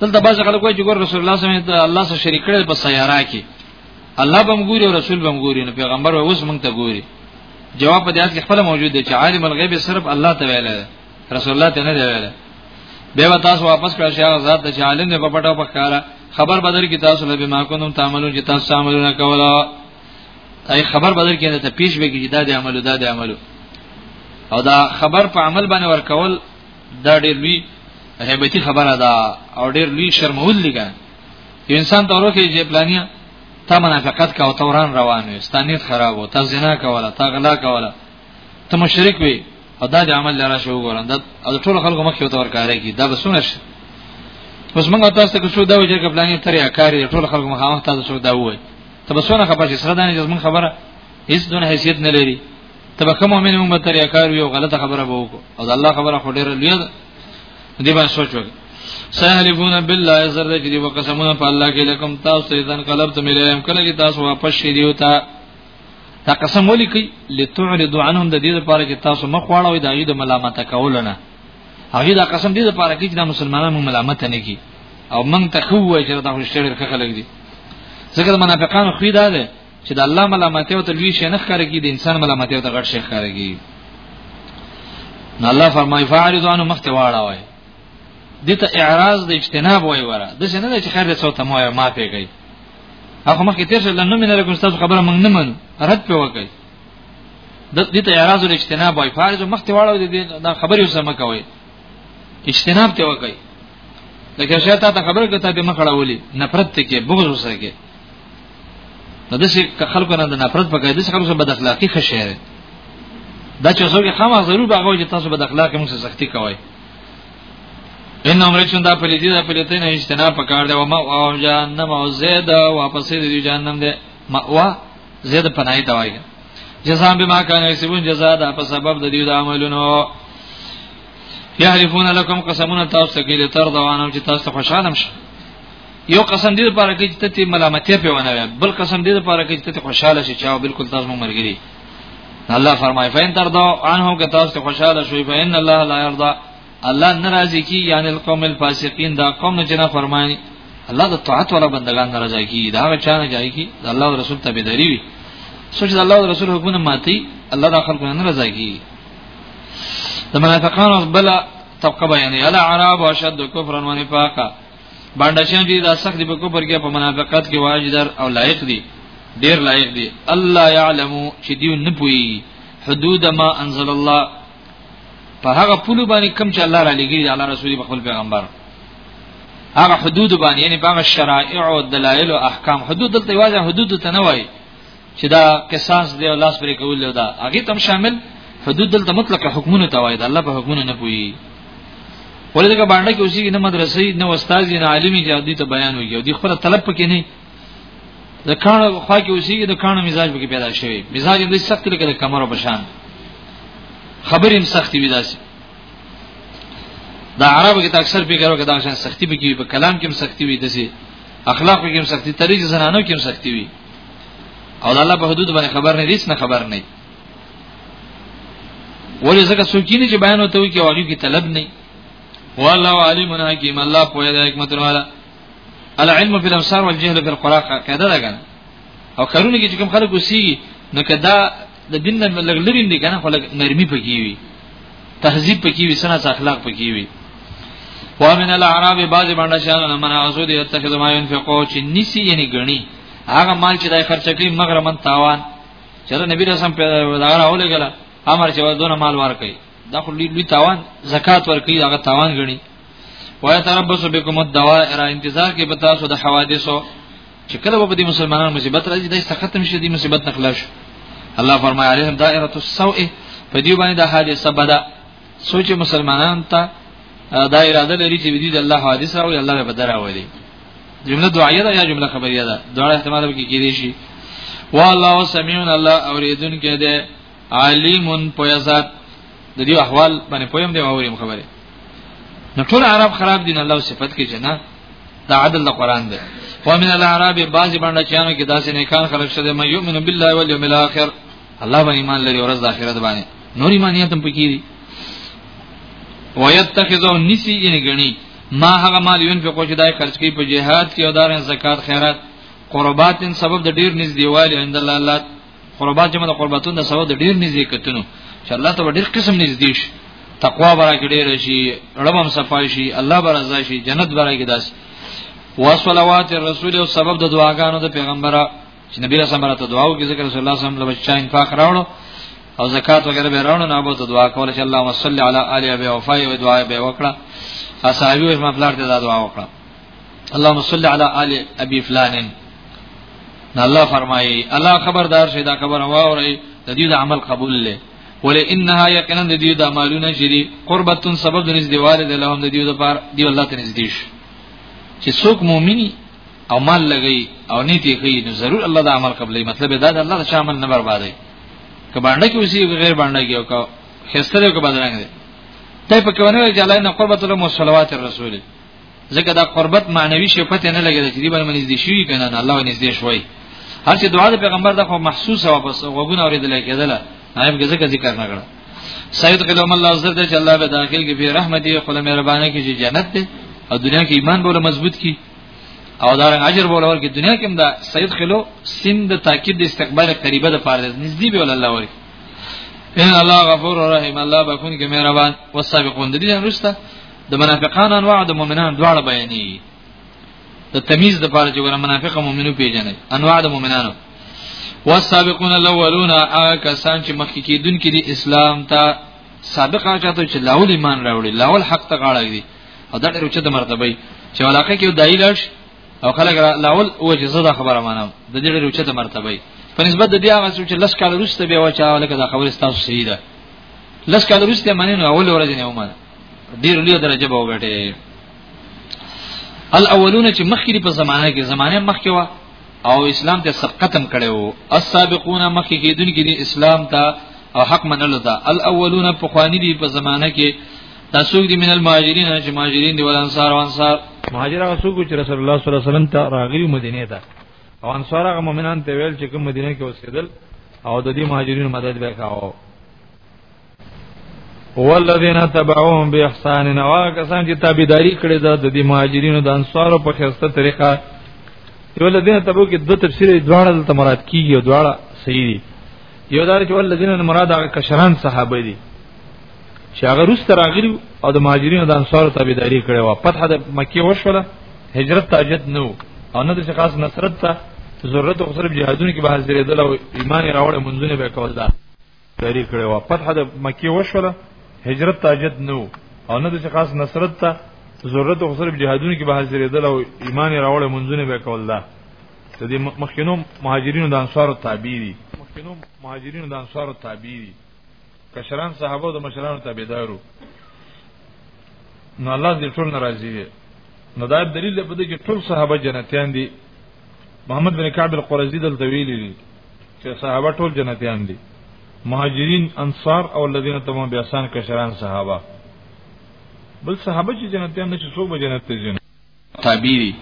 دلته باز خلک وایي چې ګور رسول الله صلی الله علیه وسلم الله سره شریک کړي په سیاره کې الله بم ګوري او رسول بم ګوري نو پیغمبر اوس مونږ ته ګوري جواب په دې اړه خپل موجود دی چې عالم الغیب صرف الله ته ویل رسول الله ته نه دی ویل به و تاسو واپس کړئ چې هغه ذات چې عالم نه په پټه په ښکارا خبر بدر کی تاسو له ما کوم تعملون چې تاسو عملونه کولا ای خبر بدر کې ته پیش به کې دا د عملو دا د عملو او دا خبر په عمل باندې ورکول دا ډېر لوی هیبتي خبره ده او ډېر لوی شرمول لګا یو انسان ته ورکه چې پلانیا تا منافقت کا او توران روان وي ستانیت خراب او تا زنا کوله تا غلا کوله ته مشرک وي او دا د عمل لاره شو ګورم دا د ټولو خلکو مخ یو تور کاری کی دا به سونه شي اوس موږ تاسو ته کوڅو دا وجه کې پلانې ترې کاری ټولو خلکو مخامخ تاسو شو دا وای ته به سونه خبر شي سره دا نه جزمن خبره هیڅ دونه حیثیت نه لري تبه کوم مؤمن موږ به تریا کار یو غلطه خبره به وکړو او د الله خبره خو ډیره لوی ده دې باندې سوچ وکړه سهلفون بالله زرد چې دی وقسمونه په الله کې لکم تاسو ایدن قلب ته ملیم کله چې تاسو واپس شې دیو تا تا قسم ولي کوي لتعرضوا عنهم د دې لپاره چې تاسو مخ واړوي دا یې د ملامت کولونه هغه دا قسم دې لپاره کې چې د مسلمانانو ملامت نه کی او من ته خو وای چې دا خوشتړ خلک دي ځکه منافقان خو دا ده چې د الله ملامتیا او د لوی شي نه ښکاره کی د انسان ملامتیا او د غټ شي ښکاره کی نو الله فرمای فاعرض عنه مخته واړه وای دته اعراض د اجتناب وای وره د څه نه چې خیر له صوت مو ما پیږي هغه مخکې تیر شل نو مینه کوم تاسو خبره مونږ نه من رد په وکړي د دې ته اعتراض او اجتناب وای فارز مخ ته واړو دې دا خبرې وسمه کوي اجتناب ته وکړي لکه شاته تا خبره کوي ته به مخړه ولي نفرت ته کې بغض وسه کې نو د څه خلکو نه د نفرت په کېدې څخه څه بد اخلاقی خشه دا چې څوک خامہ ضرور باغوي چې تاسو بد اخلاقی موږ سختي کوي ان امرشن دا پلیتی دا پلیتی نه اجتناب پکار دی او ما او جهنم او زید واپس دی جهنم دی ما وا زید پنای دا وایي جزاء بما كانوا يكسبون جزاء دا په سبب د دې د عملونو يحلفون لكم قسمون تاسو کې تر دوانم چې تاسو خوشاله شئ یو قسم دې لپاره کې چې ته ملامتیا په ونه وي بل قسم دې لپاره کې چې ته خوشاله شې چا بالکل تاسو مو مرګري الله فرمایي فین تر دا ان هو که تاسو خوشاله شوي فین الله لا يرضى الله ناراضي کی یعنی القوم الفاسقین دا قوم نه جنا فرمایي الله د طاعت ولا بندگان ناراضي کی دا چا نه جاي کی د الله او رسول ته بيداری وي سوچ د الله او رسول حکمونه ماتي الله دا خلکو نه ناراضي کی د منافقانو بل طبقه بیانې الا عرب اشد کفرا ونفاقا باندې شان دي دا سخت په کوپر کې په منافقت کې واجدر او لایق دي ډیر لایق دي الله يعلم چې دی نه پوي حدود ما انزل الله په هغه پلو باندې کم چې الله را لګي الله رسول په خپل پیغمبر هغه حدود باندې یعنی په هغه شرایع او دلایل او احکام حدود دلته واځه حدود ته نه وایي چې دا قصاص دی او لاس پرې کول دا هغه تم شامل حدود دلته مطلق حکمونه ته وایي دا الله په حکمونه نه پوي ولې دا باندې کې اوسې نه مدرسې نه استاد نه عالمي چې دوی ته بیان وي او دوی خپل طلب پکې نه د کانو خوا کې اوسې د کانو مزاج پکې پیدا شوی مزاج دې سخت لکه د کمر په شان خبرې هم سختي وي داسې دا عربو کې اکثر پیګرو کې دا شان سختی به کې په کلام کې هم سختی وي دسي اخلاق کې هم سختی طریق زنانو کې هم سختی وي او الله په حدود باندې خبر نه هیڅ نه خبر نه ولې ځکه څوک یې چې بیان وته وي کې واغې کې طلب نه والله علیم حکیم الله په دې حکمت والا العلم فی الابصار والجهل فی القراءه قاعده ده او کارونه کې چې کوم خلک وسی نو کدا د دین نه لګ لري نه کنه خو لګ نرمي پکې وي تهذیب پکې وي سنت اخلاق پکې وي ومن الاعراب بعض باندې شان من غزود يتخذ ما ينفقو چې نسی یعنی غني هغه مال چې دای خرچ کوي مگر من تاوان چې نبی رسول الله دا راولې غلا امر چې ودونه مال ور کوي دا خو لوی تاوان زکات ور کوي هغه تاوان غني ويتربص بكم الدوائر انتظار کې بتا سو د حوادثو چې کله به د مسلمانانو مصیبت راځي دای څه ختم شي د مصیبت نه خلاص الله فرمایي عليهم دائره السوء په دې باندې د حادثه بدا سوچ مسلمانان ته دا اراده لري چې دې د الله حادثه او الله به بدر راولي جمله دعایه ده یا جمله خبریه ده دواړه احتمال به کې کېږي شي والله سميع الله اوریدونکي ده علیم پویزات د دې احوال باندې پویم دی اوریم خبره نو ټول عرب خراب دي نه الله صفت کې جنا دا عدل قرآن دی ومن العرب بعض باندې چانو کې داسې نه کان خلق شته مې یؤمن بالله والیوم الاخر الله باندې ایمان لري ورځ د آخرت باندې نور ایمان یې تم پکې دي ويتخذو نسی یې غني ما هغه مال ينفقو چې دای خرج کوي په جهاد کې او دارن زکات خیرات قربات سبب د ډیر نږدېوالي عند الله الله قربات جمع د قرباتون د سبب د ډیر نږدې کتنو چې الله ته ډیر قسم نږدې شي تقوا برا کې ډیر شي ربم صفای شي الله برا شي جنت برا کې داس وصلوات الرسول او سبب د دعاګانو د پیغمبره چې نبی رسول الله ته دعا وکړي ذکر رسول الله صلی الله علیه وسلم لبچا انفاق راوړو او زکات وغیرہ به راوړو نه به دعا کوله چې اللهم صل علی آل ابي وفای او دعا به وکړه اصحابي او مفلار ته دعا وکړه اللهم صل علی آل ابي فلان نو الله فرمایي الله خبردار شي دا خبر واوري د دې د عمل قبول لې ولې انها یقینا د دې د مالونه شری قربتون سبب د نزدېواله د لهم د دې د پار دی الله ته نزدې شي چې څوک مؤمنی او مال لګي او نیتی کوي نو ضرور الله دا عمل قبلې مطلب دا د الله د شامل نه بربادي که باندې کې وسی غیر باندې کې او که خستره کې بدلنګ دي ته په کې ونه چې الله نه قربت له صلوات الرسول ځکه دا قربت معنوي شي پته نه لګیږي چې دی باندې منځ دي شي کنه نه الله نږدې شوی هر چې دعا د پیغمبر د خو محسوسه او بس وګونه اوریدل کېدل نائب کې ځکه ذکر نه کړ سید قلم الله عزت دې چې الله به داخل کې په رحمت یې خپل مهرباني کې چې جنت ته او دنیا کې ایمان بوله مضبوط کی او دا اجر بوله ورکې دنیا کې هم دا سید خلو سند تاکید استقبال قریبه د پاره نږدې به الله ورکې ان الله غفور رحیم الله بكون کې مهربان والسابقون دې نه رسته د منافقانو انواع د مؤمنانو دواړه بیانې د تمیز د پاره چې ور منافق مؤمنو پیژنې انواع د مؤمنانو والسابقون الاولون کسان چې مخکې کېدون کې دي اسلام ته سابقه چاته چې لاول ایمان راوړي لاول حق ته غاړه دي او دا ډېر اوچت مرتبه وي چې علاقه کې دای لښ او خلک لاول او چې زړه خبره مانم د دې ډېر اوچت مرتبه وي په نسبت د دې هغه چې لس کال وروسته بیا وچا ولکه دا خبره ستاسو صحیح ده لس کال وروسته مننه اول ورځ نه ومنه ډیر لوی درجه به وګټي الاولون چې مخکې په زمانه کې زمانه مخکې وا او اسلام ته سبقتم کړو السابقون مخکې کېدونکې دي اسلام ته او حق منلو ته الاولون په خواني دي په زمانه کې تاسو دي من المهاجرین چې مهاجرین دي ول انصار او انصار مهاجر هغه څوک چې رسول الله صلی الله علیه وسلم ته راغلي مدینه ته او انصار هغه مؤمنان ته ویل چې کوم مدینه کې اوسېدل او د دې مهاجرینو مدد وکاو والذین تبعوهم باحسان او کسان چې تابعداري کړې ده د دې مهاجرینو د انصارو په خسته طریقه یو لدین تبو کې دوه تفسیر دواړه د مراد کیږي او دواړه صحیح دي یو دار چې والذین مراد هغه کشران صحابه دي چې هغه روس تر اغری او د مهاجرینو د انصارو تابعداري کړې و فتح د مکه وشوله هجرت تاجت نو او نه د خاص نصرت ته ضرورت خو صرف جهادونو کې به حاضرې دل او ایمان راوړې منځونه به کول ده جاری کړي وا فتح د مکی وشوله هجرت تاجد نو او نه د خاص نصرت ته ضرورت خو صرف جهادونو کې به حاضرې دل او ایمان راوړې منځونه به کول دا د دې مخکینو مهاجرینو د انصارو تابع دي مخکینو مهاجرینو د انصارو تابع دي کشران صحابه د مشرانو تابعدارو نو الله دې ټول ناراضي دي نو دا دلیل په دې کې ټول صحابه جنتیان دي محمد بن کعب القرظی دلته ویلي چې صحابه ټول جنتیان دي مهاجرین انصار او الذين تبعوا باحسان کشران صحابه بل صحابه چې جنتیان نه چې څو به جنت ته ځي تابعی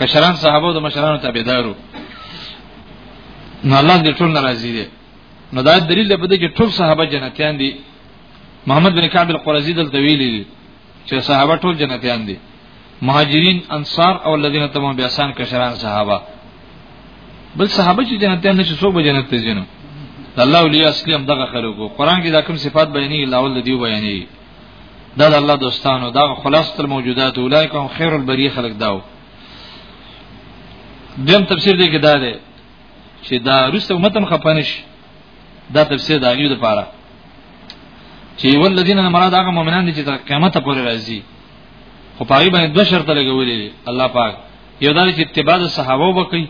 کشران صحابه د مشرانو تابعدارو نه الله دې ټول ناراضي دي نو دا دلیل دی په دې چې ټول صحابه جنتیان دي محمد بن کعب القرظی دلته ویلي چې صحابه ټول جنتیان دي مهاجرین انصار او الذين تبعوا باحسان کشران صحابه بل صحابه چې جنتیان نشي څوک به جنت ته ځینو الله اولیاء اصلي هم دغه خلکو قران کې دا کوم صفات بیانې الله ول دی بیانې دا د الله دوستانو دا خلاص تر موجودات اولایکم خیر البری خلق داو دیم تفسیر دی کې دا دی چې دا رسته امتم خپانش دا تفسیر دا غیو د پاره چې ولذین مراد هغه مؤمنان دي چې تر قیامت پورې راځي خو پای باندې دوه شرط لګولې الله پاک یو دا چې اتباع صحابه وکړي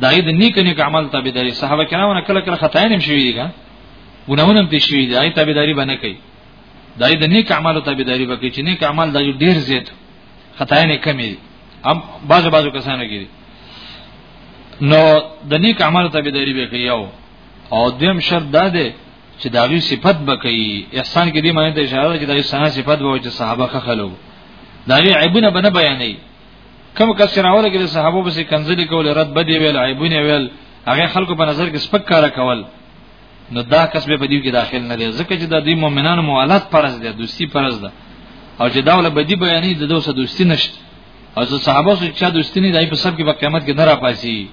دای د نیک نیک عمل تابعداري صحابه کرامو نه کله کله خطا نه شوي دي ګناونه هم شوي دي دای تابعداري باندې کوي دای د نیک عمل تابعداري وکړي چې نیک عمل دای ډیر زیات خطاینه کمی دي هم بعضو بعضو کسانو کې دي نو د نیک عمل ته به دری به کیو او دیم شرط دا دی چې دا غي صفت بکې احسان کې دې معنی ته اشاره ده چې دا سنا صفت وو چې صحابه خخلو دا غي عیبونه بنه بیانې کوم کس راوړل کې صحابه به سي کنځلې کول رد بدی ویل عیبونه ویل هغه خلکو په نظر کې سپک کار کول نو دا کس به په دې کې داخل نه دی ځکه چې د دې مؤمنانو موالات فرض دی دوستی فرض ده او چې داوله بدی بیانې د دوسه دوستی نشته او زه صحابه سره چې دوستی نه دی په سب کې په قیامت کې نه را پاسي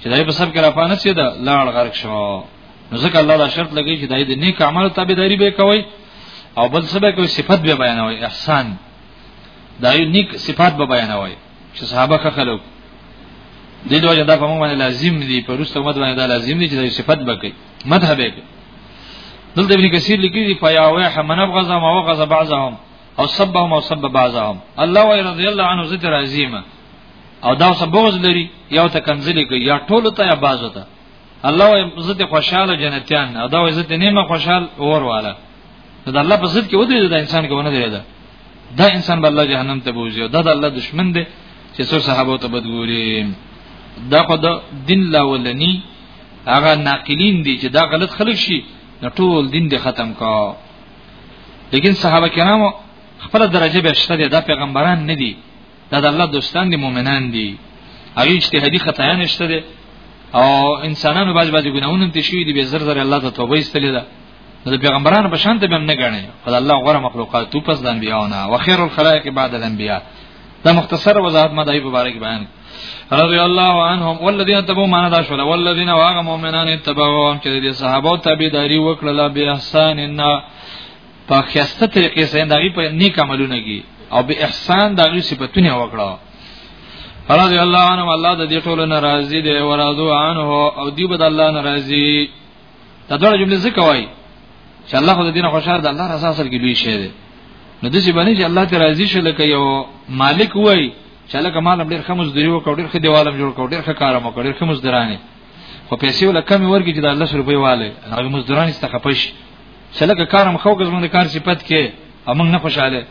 چې دای په سب کې را پانه سي دا لاړ غرق شو نو ځکه الله دا شرط لګی چې دای د نیک عمل تابعداري به کوي او بل سبا کوي صفت به بیانوي احسان دای نیک صفات به بیانوي چې صحابه ښه خلک دي دوی دا په موږ باندې لازم دي په روسته مت باندې دا لازم دي چې صفت بکې مذهب یې دلته ابن کثیر لیکي دی فیا ویح من ابغض ما وغض بعضهم او سبهم او سب بعضهم الله وی رضی الله عنه ذکر عظیمه او دا سبوز لري یو ته کنځلې کوي یا ټولو ته یا بعضو ته الله وای زه ته خوشاله جنتیان نه دا وای زه ته نیمه خوشال اور والا دا الله په ضد کې ودرې دا انسان کې ونه درې دا دا انسان به الله جهنم ته بوزي دا د الله دشمن دی چې څو صحابه ته بدګوري دا خو د دین لاولنی هغه ناقلین دي چې دا غلط خلک شي نو ټول دین دې ختم کا لیکن صحابه کرامو خپل درجه به شته دا پیغمبران نه دي دا د الله دوستان دي مؤمنان دي هغه اجتهادي خطا نشته دي او انسانانو باز باز ګناونه ته شوی دي به زر زر الله ته توبه ایستلې ده د پیغمبرانو په شان ته به نه غاڼي خدای الله غره مخلوقات تو پس د انبیاونه او خیر الخلائق بعد الانبیاء دا مختصر وضاحت ما دای په باره کې بیان رضی الله عنهم والذین تبعوا معنا دا شول والذین واغ مؤمنان تبعوا چې د صحابه تابعداري وکړه به احسان نه په خسته طریقې سره دغه په نیک عملونه کې او به احسان دغه صفاتونه وکړه رضی الله عنه الله د دې ټولو ناراضي دی ورادو عنه او دی بد الله ناراضي دا ډول جمله ځکه وایي چې الله خو د دین خوشاله ده الله رضا سره کې لوی شی دی نو د دې باندې چې الله ته راضي شي لکه یو مالک وایي چې لکه مال ډېر خمس دی وکړ ډېر خدیوالم جوړ کړ ډېر ښه کارم وکړ ډېر خمس درانه خو پیسې ولا کمی ورګي چې د 10 روپۍ والے هغه مزدوران است خپش شلکه کارم خو که زمونږ کار صفت کې امنګ نه خوشاله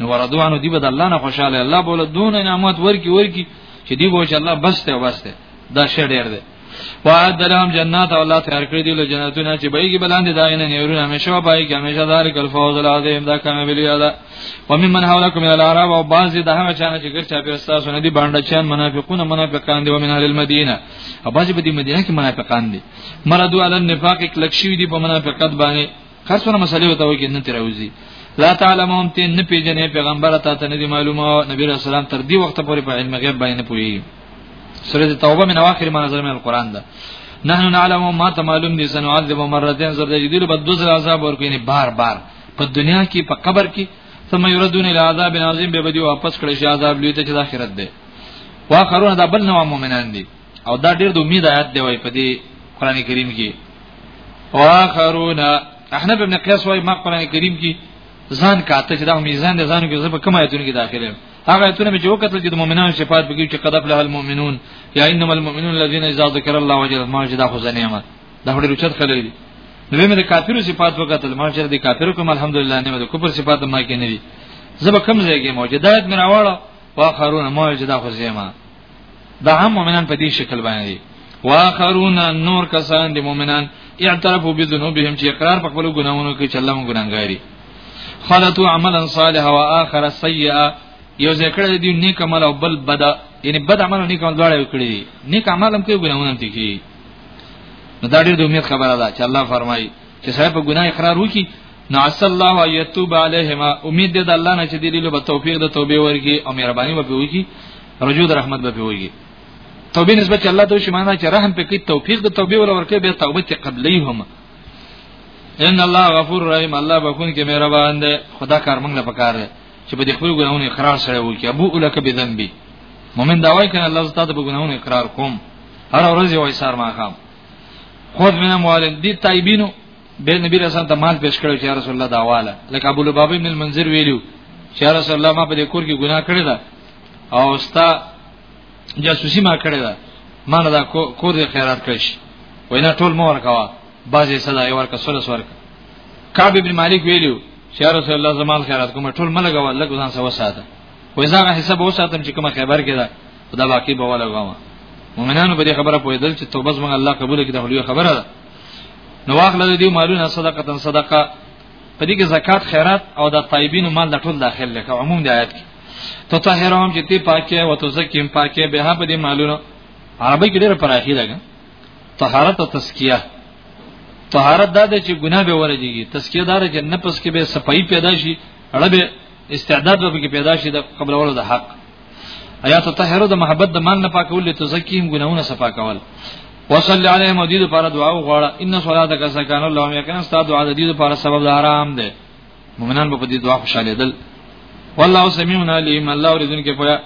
نو وردوانو دی بد الله نه خوشاله الله بوله دون نعمت ورکی ورکی چې دی بوچ الله بس ته بس ته دا شی ډیر دی وعد لهم جنات الله تیار کړی دی له جنتونو چې بهږي بلاندې داینه نیورونه همیشه پای کې همیشه دار کل فوز العظیم دا کمه ویلی دا وممن حولکم من العرب او بعضی د هغه چانه چې ګر چا پیرستا سونه دي باندې چان منافقون منافقان دي ومن اهل المدینه او بعضی په دې مدینه کې منافقان دي مرادو علی النفاق کلک شوی دي په منافقت باندې خاصونه مسلې وته وي کې نه تروزی لا تعلمون ته نه پیژنې پیغمبر ته ته نه معلومه نبی رسول الله تر دې وخت پورې په علم غیب باندې پوي سورۃ توبه من اواخر مناظر من القرآن ده نحنو نعلم ما تمعلوم دي سنعذب مرتين زرد جديد بد دوزر عذاب ورکو یعنی بار بار په دنیا کې په قبر کې ثم يردون الى عذاب عظیم به بدی واپس کړي شي عذاب لوی ته چې د آخرت ده واخرون دا بل نو مؤمنان دي او دا ډېر د امید آیات دی وای په دې قران کریم کې واخرون احنا ابن قیاس وای ما قران کریم کې ځان کاته چې دا میزان د ځانو کې زبر کومه ایتونه کې داخله هغه ایتونه چې وکړل چې د مؤمنانو صفات بګی چې قد افلح المؤمنون یا انما المؤمنون الذين اذا ذكر الله وجلت ما جدا خو زنیمت دا هډې رچت خلل دي نو مې د کافرو صفات وکړل ما چې د کافرو کوم الحمدلله نه د کفر صفات ما کې نه دي زبر کوم ځای کې موجودات مې راوړل واخرون مو چې دا خو زیما دا هم مؤمنان په دې شکل باندې واخرون نور کسان دي مؤمنان اعترفوا بذنوبهم چې اقرار په خپل ګناونو کې چې الله مون ګناګاری خلطوا عملا صالحا واخر سیئا یو ذکر دي نیک عمل او بل بد یعنی بد عمل نیک عمل دواړه وکړي نیک عمل هم کې ګناونه دي کې نو دا ډېر د امید خبره ده چې الله فرمایي چې صاحب ګناه اقرار وکړي نعس الله یتوب علیهما امید دې د الله نه چې دې له به توفیق د توبې ورګي او مهرباني به وکړي رجوع د رحمت به وکړي توبې نسبت الله ته شي معنا چې رحم پکې توفیق د توبې ول ورکه به توبه ته قبلې هم ان الله غفور رحیم الله بخون کې مهربان دی خدا کار موږ نه پکار دی چې په دې خپل ګناهونو اقرار سره وکړي ابو الک بذنبی مؤمن دا وایي کنه الله ستاسو په ګناهونو اقرار کوم هر ورځ یو ایثار ما خام خود من اموالهم دي تایبینو به نبی رسول ته مال پیش کړو چې رسول الله دا واله لکه ابو لبابه ابن المنذر ویلو چې رسول الله ما په دې کور کې ګناه کړی دا او ستا جاسوسي ما کړی دا ما نه دا کور دې خیرات کړی شي وینا ټول مو ورکوا بعضې صدا یو ورکا سولس ورکا کعب ابن مالک ویلو چې رسول الله زمال خیرات کوم ټول ملګوا لګ ځان سو ساته وې ځان حساب وساتم چې کومه خبر کړه خدا باقی به ولا غوا مؤمنانو به خبره پوهیدل چې توبه زموږ الله قبول کړي دا خبره ده نو واخله دې مالونه صدقه صدقه په دې کې زکات خیرات او د طیبین مال د ټول داخل لکه عموم د آیات کې تو طاهرهم چې تی پاکه او تو زکیم پاکه به په دې مالونو عربی کې ډېر پراخی ده طهارت او تزکیه طهارت دا ده چې ګناه به ورجیږي تزکیه دار چې نفس کې به صفائی پیدا شي اړه به استعداد به کې پیدا شي د قبل ورو د حق ایا تطهرو د محبت د مان نه پاکول ته زکیم ګناونه صفا کول وصلی علیهم او دې لپاره دعا وغواړه ان صلاتک سکان الله یقینا ستاسو دعا د دې لپاره سبب د آرام ده مؤمنان په دې دعا خوشاله دل والله سمیع علیم الله ورزن کې پویا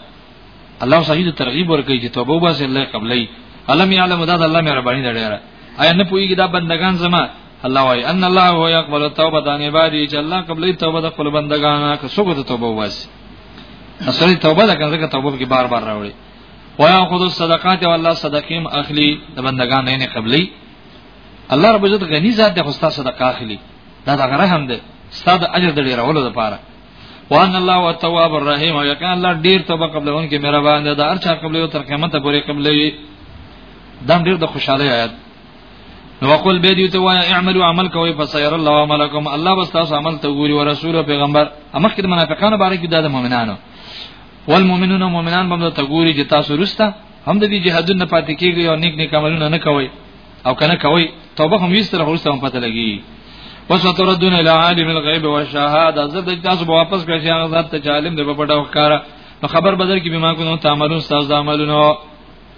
الله صحیح ترغیب ورکړي چې توبه وباسي الله قبلې علم یعلم دا د الله مهرباني ده ډیره آیا نه پویږي دا بندگان زما الله وای ان الله هو یقبل التوبه عن عباده چې الله قبلې توبه د خپل بندگانو که څوک ته توبه وباسي اصلي توبه ده کنه توبه کې بار بار راوړي ويا خود الصدقات او الله صدقيم اخلي د بندگان نه قبلي الله رب عزت غني ذات د خوستا صدقه اخلي دا د رحم ده ستاد اجر د ډیرولو لپاره وان الله والتواب الرحیم او یقین الله ډیر توبه قبل اون کې مهربان ده د هر چا قبل یو تر قیامت پورې قبلې دم ډیر د خوشاله آیات نو وقل به دې ته وای اعملوا عمل کوي فسير الله عملكم الله بس تاسو عمل ته ګوري او رسول او پیغمبر امخ کې منافقانو باندې کې د مؤمنانو والمؤمنون مؤمنان باندې ته ګوري چې تاسو رستا هم د دې جهادونه پاتې کیږي او نیک نیک عملونه نه کوي او کنه کوي توبه هم یستره ورسته هم پته لګي وستردون الى عالم الغيب والشهاده زده تاسو به واپس کړئ چې هغه ذات ته عالم دی په پټه وکړه نو خبر بدل کې بما کو نو تعملون تاسو عملونه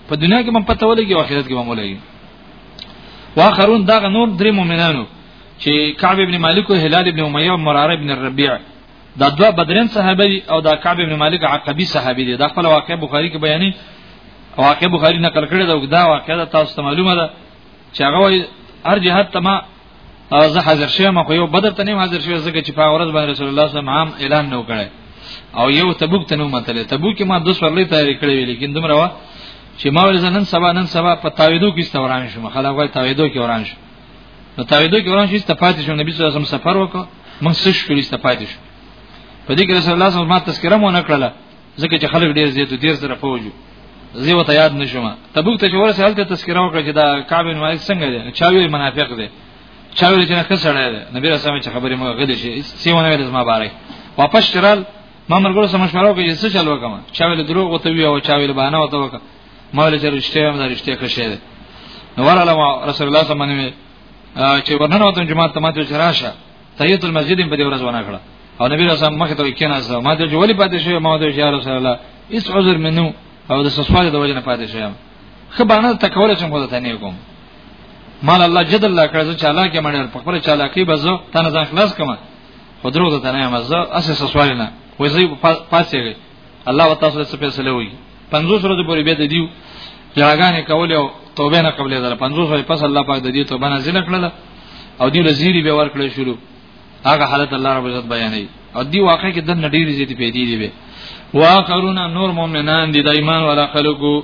په دنیا کې مم پته ولګي او آخرت کې مم ولګي واخرون دا نور درې مؤمنانو چې کعب ابن مالک او هلال ابن امیه او مراره ابن الربيع دا دوا بدرین صحابه دي او دا کعب ابن مالک عقبی صحابي دي دا خپل واقع بخاری کې بیانې واقع بخاری نقل کړی دا دا واقع دا تاسو ته معلومه ده چې هغه هر جهاد تما او زه حاضر شوم خو یو بدر ته نه حاضر شوم ځکه چې په ورځ باندې رسول الله صلی الله علیه وسلم اعلان نو کړی او یو تبوک ته نو متل تبوک ما د سورلې تیاری کړې وی لیکن دومره وا چې ما ول زنن سبا نن سبا په تاویدو کې استوران شوم خلا وای تاویدو کې وران شوم نو تاویدو کې وران شوم استفاده شوم نبی صلی الله علیه وسلم سفر وکړ من سش کړی استفاده شوم په دې کې رسول الله صلی الله علیه وسلم تذکرہ مونږ کړله ځکه چې خلک ډیر زیات ډیر سره فوجو زه وته یاد نشم تبوک ته چې ورسه هلته تذکرہ وکړه چې دا کعب بن مالک څنګه دی چا وی منافق دی چا وی چې نه خسړی دی نبی رسول الله چې خبرې مو غلې شي سیونه ویل زما بارک واپس چرال ما مرګو سم مشوره وکړه چې څه چل وکم چا ویل دروغ وته وی او چا ویل بانه وته وکړه ما ویل چې رښتیا هم دا رښتیا ښه شه دی نو ورله رسول الله صلی الله علیه وسلم چې ورننه وته جماعت ته ماته راشه تحیت المسجد په دې ورځ ونه کړه او نبی رسول مخ ته کېناست ما ته جوړی پاتې شوی ما ته یا رسول الله اس عذر منو او د سسوال د وجه نه پاتې شوم خبرانه تکول چې مو ته نه کوم مال الله جد الله کړه چې الله کې مړ په خپل چالاکی بزو تنه ځان خلاص کما خدرو ته نه مزه اساس سوال نه وځي پاتې الله وتعالى سپېڅلې وي 50 ورځې پورې به د دیو جړاګانې کولې او توبه نه قبلې ده 50 ورځې پس الله پاک د دې توبه نه ځل کړل او دی لزیری به ورکړل شروع هغه حالت الله رب عزت بیانوي او دی واقع کې د نډیر زیاتې پیدا دي به واخرون نور مؤمنان دي د ایمان ولا خلقو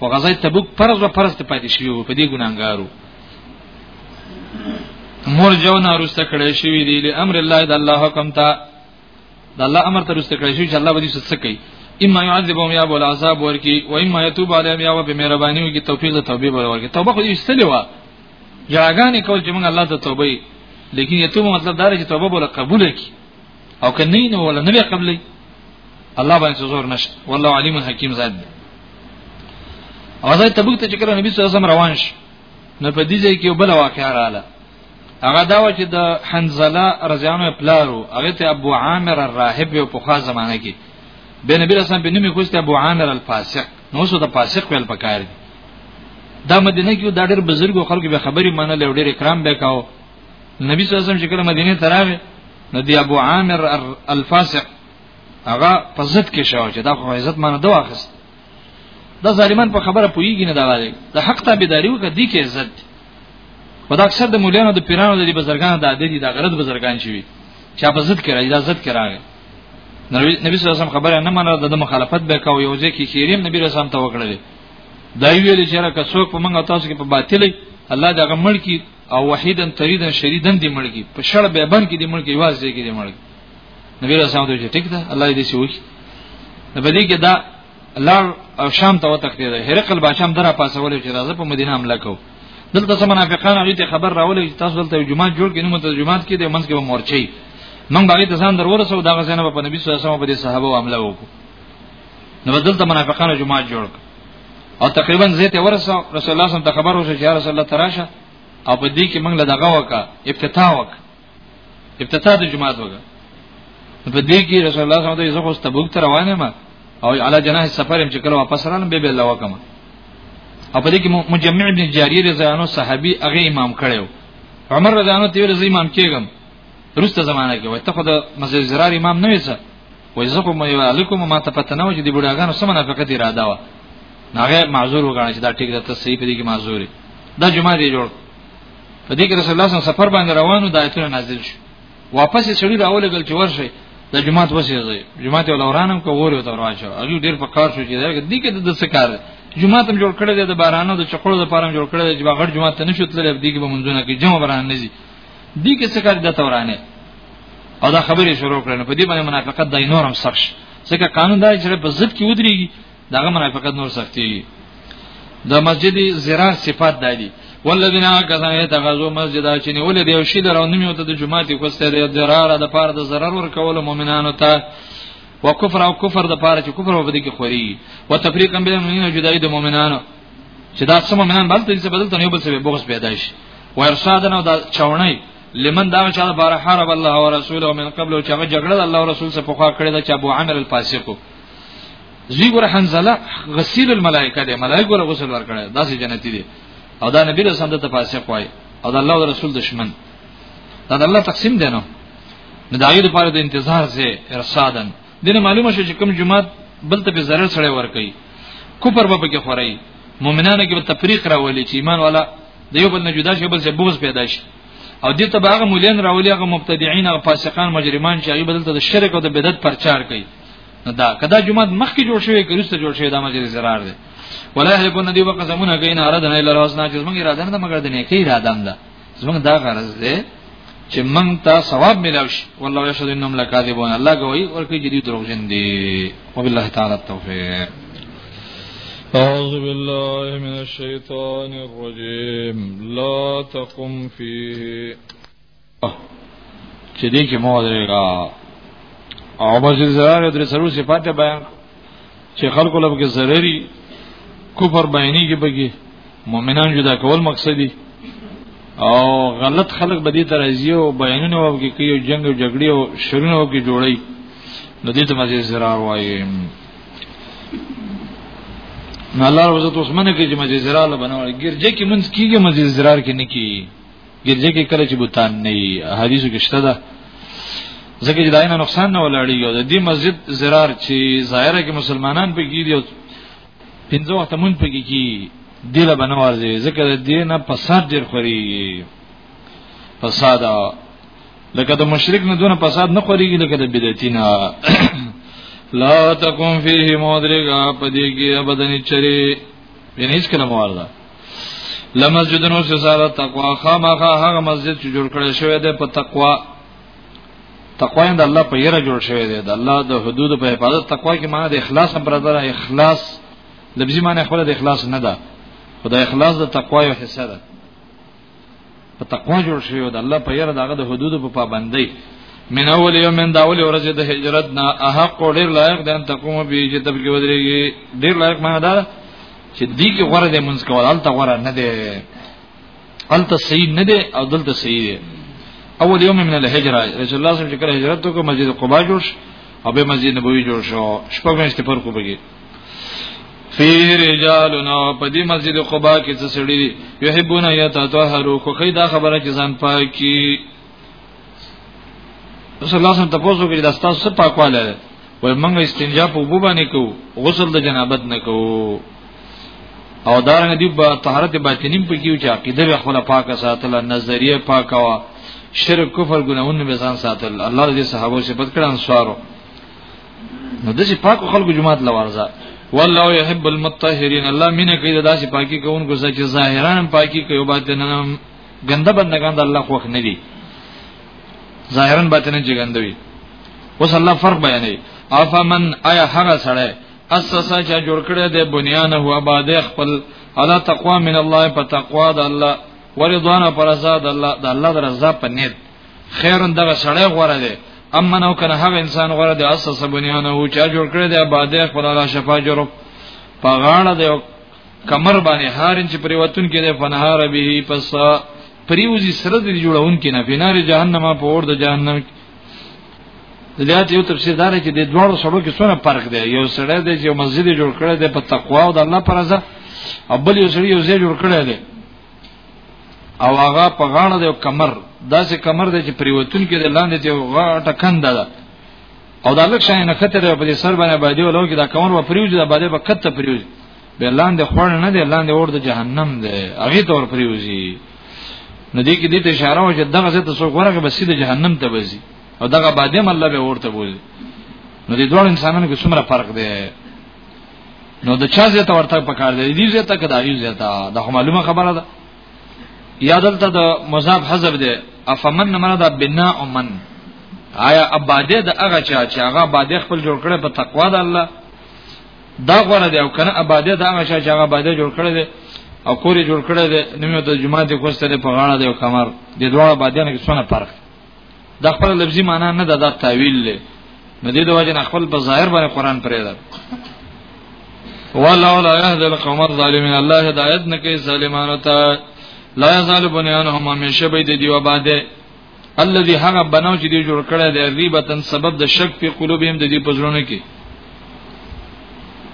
او غزای تبوک فرض و فرض ته پاتې شي په دې ګناګارو مرجو نارسته کړی شوی دی له امر الله د الله حکم ته د الله امر تر څه کړی شي چې الله ودی څه کوي اما يعذبهم يا بول عذاب ورکی و اما يتوب عليهم يا به مهرباني وکي توفيق د توبې به ورکی توبه خو دې استلې و جړاګانې کول چې موږ الله ته توبه لیکن یتوب مطلب دا چې توبه بوله قبول کی او کنه نه ولا نه قبلې الله باندې زور نشه والله علیم حکیم زاد او ځای تبوک ته چې کړه نبی صلی الله علیه وسلم روان شي نو په دې ځای کې یو بل واقعا رااله هغه دا و چې د حنزله رضی الله عنه پلارو هغه ته ابو عامر الراهب یو په خاص زمانه کې به نبی رسول الله بنمي کوسته ابو عامر الفاسق نو سو د فاسق ویل پکار دي دا مدینه کې دا ډېر بزرګ خلکو به خبري منل او ډېر اکرام به کاو نبی صلی الله علیه وسلم چې کله مدینه ته راغی نو دی ابو عامر الفاسق هغه په ضد کې شو چې دا خو عزت مانه دوه اخست دا ظالمان په خبره پویږي نه دا غالي د حق تابعداري وکړي دي کې عزت دی په دا اکثر د مولانو د پیرانو د بزرګانو د عادت دي د غرض بزرګان شي چې په عزت کې راځي د عزت کې راغی نبی صلی الله علیه وسلم خبره نه منله د مخالفت به کاو یو ځکه کیریم نبی رسول الله ته وکړل دا ویل چې را کڅوک په منګه تاسو کې په باطلې الله دغه مړ کی او وحیدن تریدن شریدن دی ملکی په شړ به بن کې دی ملکی واز دی کې دی ملکی نبی رسول الله ته ټیک ده الله دې سی وکی نو په دې کې دا لار او شام ته وتخته ده هرقل باشام درا پاسول چې راځه په مدینه حمله کو دلته سم منافقان هغه ته خبر راولې چې تاسو دلته جمعه جوړ کړئ نو ته جمعه کې د منځ کې مورچي من باغې ته ځان درور سو دا غزنه په نبی صلی الله علیه وسلم په صحابه حمله وکړه نو دلته منافقانو جمعه جوړ کړ او تقریبا زیت ورسو رسول الله صلی الله علیه وسلم ته خبر وشو چې رسول الله تراشه او په دې کې موږ له دغه وکا افتتاح وک افتتاح د جماعت وک په دې کې رسول الله صلی الله علیه وسلم زه تبوک ته روانه ما او علی جناح سفر چې کله واپس رالم به به الله وکم او په دې کې مجمع ابن جرير رضی الله عنه صحابي هغه امام کړو عمر رضی الله عنه ته ویل زه امام کېږم روسته زمانہ کې وای ته خو د مسجد زرار امام نه وېسه وای زه خو مې علیکم ما ته پته نه و چې د بډاګانو سم نه فقط اراده و هغه معذور وګڼل چې دا ټیک ده ته صحیح پدې کې معذور دا جمعه دی جوړ په دې کې رسول الله صلی الله علیه وسلم سفر باندې روانو د آیتونه نازل شو واپس یې سړي راولې ګل چې ورشي د جمعه وسیږي جمعه ول اورانم کو وره ته راځو هغه ډیر په کار شو چې دا دې کې د څه کار جمعه تم جوړ کړی د بارانو د چقړو د پاره جوړ کړی چې باغړ جمعه ته نشو تللی دې کې به منځونه کې جمعه بران نه دی کې څه کار د تورانه او دا خبرې شروع کړل په دې باندې منافقت دای نورم سخت شي ځکه قانون دا چې په ضد کې ودرېږي داغه منافقت نور سختي د مسجد زرار صفات دادي والذین کسان یتغزو مسجد چې نیول دی او شی درو نمیو ته د جمعه تی کوسته دی ضرر د پاره د ضرر ور کول مؤمنانو ته وکفر او کفر د پاره چې کفر وبدي کې خوري وتفریقا بین المؤمنین جدای د مؤمنانو چې دا سم مؤمنان بل ته بدل ته یو بل سره بغض پیدا شي ورشاد نو دا چاونی لمن دا چې بار حرب الله او رسوله من قبل چې هغه جګړه الله او رسول سره په خوا کړی دا چې ابو عامر الفاسقو زی ګور حنزله غسیل الملائکه دی ملائکه له غسل ورکړی دا سي جنتی دی او دا نبی رسول الله ته فاسق وای او دا الله او رسول دشمن دا د الله تقسیم دی نو د دایې لپاره د انتظار زه ارشادن دنه معلومه شو چې کوم جماعت بل ته به zarar سره ور کوي کفر به پکې خورای مؤمنانو کې به تفریق راولي چې ایمان والا د یو بل نه جدا شي بل څه بغض پیدا شي او دې ته هغه مولین راولي هغه مبتدعين او فاسقان مجرمان چې هغه بدلته د شرک او د بدعت پرچار کوي دا کدا جمعه مخکې جوړ شوی کریسته جوړ شوی دا مجلس zarar دی ولا هلکو ندی وقسمونه کین اردن الا راسنا چې موږ اراده نه مګر د نیکی اراده ده زمونږ دا غرض دی چې مونږ ته ثواب ملاو شي والله یشهد انهم لکاذبون الله کوي ورکه جدي دروغجن دي وبالله تعالی التوفیق أعوذ بالله من الشيطان الرجيم لا تقم فيه چې دې کې مو درېګا او مسجد زرار درې سرو صفات بیان چې خلکو لپاره کې ضروري کفر بیانې کې بګي مؤمنان جدا کول مقصدی او غلط خلق بدی ترازی او بیانونه وږي کې یو جنگ او جګړې او شرونه وږي جوړي نو دې ته مزه زرا وایي نو الله رب عزت اوس منه کې چې مزه زرا لبنه وړي ګرځي کې منځ کېږي مزه زرار کې نه کېږي ګرځي کې کله چې بوتان نه حدیثو کې شته ده ځکه چې داینه نقصان نه ولاړی او د دې مسجد زرار چې ظاهره کې مسلمانان په کې دي او پنځه وخت مونږ په کې کی دله بنوار دي ځکه د دې نه فساد ډیر خوري فساد لکه د مشرک نه دونه فساد نه خوريږي لکه د بدعتینا لا تکون فيه مودرګه پدې کې ابدن چری یعنی هیڅ کله مورده لمسجد نو سزا تقوا خامخا هغه مسجد چې جوړ کړی شوی دی په تقوا تقوا د الله په یره جوړ شوی دی د الله د حدود په حفاظت تقوا کې معنی د اخلاص هم برادر اخلاص لبزی معنی خپل د اخلاص نه ده خدای اخلاص د تقوا یو حصہ ده په تقوا جوړ شوی او د الله په یره دغه د حدودو په پابندۍ من اول یوم من داول ورځ د هجرت نه احق ډیر لایق دان تقوم به چې تب کې ودرېږي ډیر لایق ما دا چې دی کې غره د منځ کول الته غره نه دی الته صحیح نه دی او دلته صحیح دی اول یوم من الهجره رسول الله صلی الله علیه وسلم چې کله هجرت وکړ مسجد قباء جوړ او به مسجد نبوي جوړ شو شپږ میاشتې پر کو بګي فی رجالنا په دې مسجد قباء کې څه سړي یحبون یتطهروا خو خی دا خبره چې ځان پاکي رسول الله صلی الله علیه وسلم تاسو کې د تاسو څخه پاکواله وای موږ استنجا په وبو باندې کوو غسل د جنابت نه کوو او دارنګ دی په طهارت باطنیم په کیو چې عقیده به خپل پاکه ساتله نظریه پاکه وا شرک کفر ګناونه به ځان ساتل الله دې صحابه صفات کړه انصارو نو دسی پاکو خلکو جماعت لوارزه والله يحب المطهرين الله مینه کوي د داسې پاکي کوونکو چې ظاهرا هم پاکي کوي او باطنا هم ګنده بندگان د الله خوښ نه دي ظاهرا باطنا چې ګنده وي اوس الله فرق بیانوي افمن ایا هغه سره اساسا چې جوړ کړی د بنیان هو آباد خپل الا تقوا من الله په تقوا د الله ورضوان پر رضا د الله د الله د رضا په نیت خیرن دغه سړی غوړه دی اما نو کنه هغه انسان غوړه دی اساس بنیانه او چا جوړ کړی دی آباده خپل الله شفا جوړ په غاړه دی کمر باندې هارن چې پریوتون کې دی فنهار به پس پریوزی سره دی جوړون کې نه فنار جهنم په اور د جهنم د دې یو تفسیر دار چې د دوه سړو کې څونه فرق دی یو سړی دی چې مسجد جوړ کړی دی په تقوا او د الله پر ځای او بل یو سړی یو ځای جوړ کړی دی او هغه په غاڼه دی کمر داسې کمر دی چې پریوتون کې د لاندې دی غاټه کنده ده او دا لک شاینه خطر په دې سر باندې باندې ولو کې دا کمر و پریوځي دا باندې په کته پریوځي به لاندې خور نه دی لاندې اور د جهنم دی هغه تور پریوځي نو دې کې دې ته اشاره و چې دغه څه ته څوک ورغه بس د جهنم ته وځي او دغه باندې الله به ورته بوزي نو دې دوه انسانانو کې څومره فرق دی نو د چا زیاته ورته پکار دی دې زیاته کدا یو زیاته دا معلومه خبره ده یا دلته د مذهب حذف دی افمن من دا بنا امن آیا اباده د هغه چا چې هغه باده خپل جوړ کړي په تقوا د الله دا غوړه دی او کنه اباده د هغه چا چې هغه باده جوړ کړي دی او کورې جوړ کړي دی نو د جمعه د کوستره په غاړه دی او کمر د دوه باده نه څونه فرق دا خپل لفظي معنی نه ده دا تعویل له نو دې د وجه نه خپل په ظاهر باندې قران پرې ده والله لا يهدي القوم الظالمين الله هدایت نه کوي ظالمانو ته لا يزال بنيانهم همیشه به دې دی وباده الذي هغه بناو چې دې جوړ کړی دی ریبتن سبب د شک په قلوبهم د دې پزړونو کې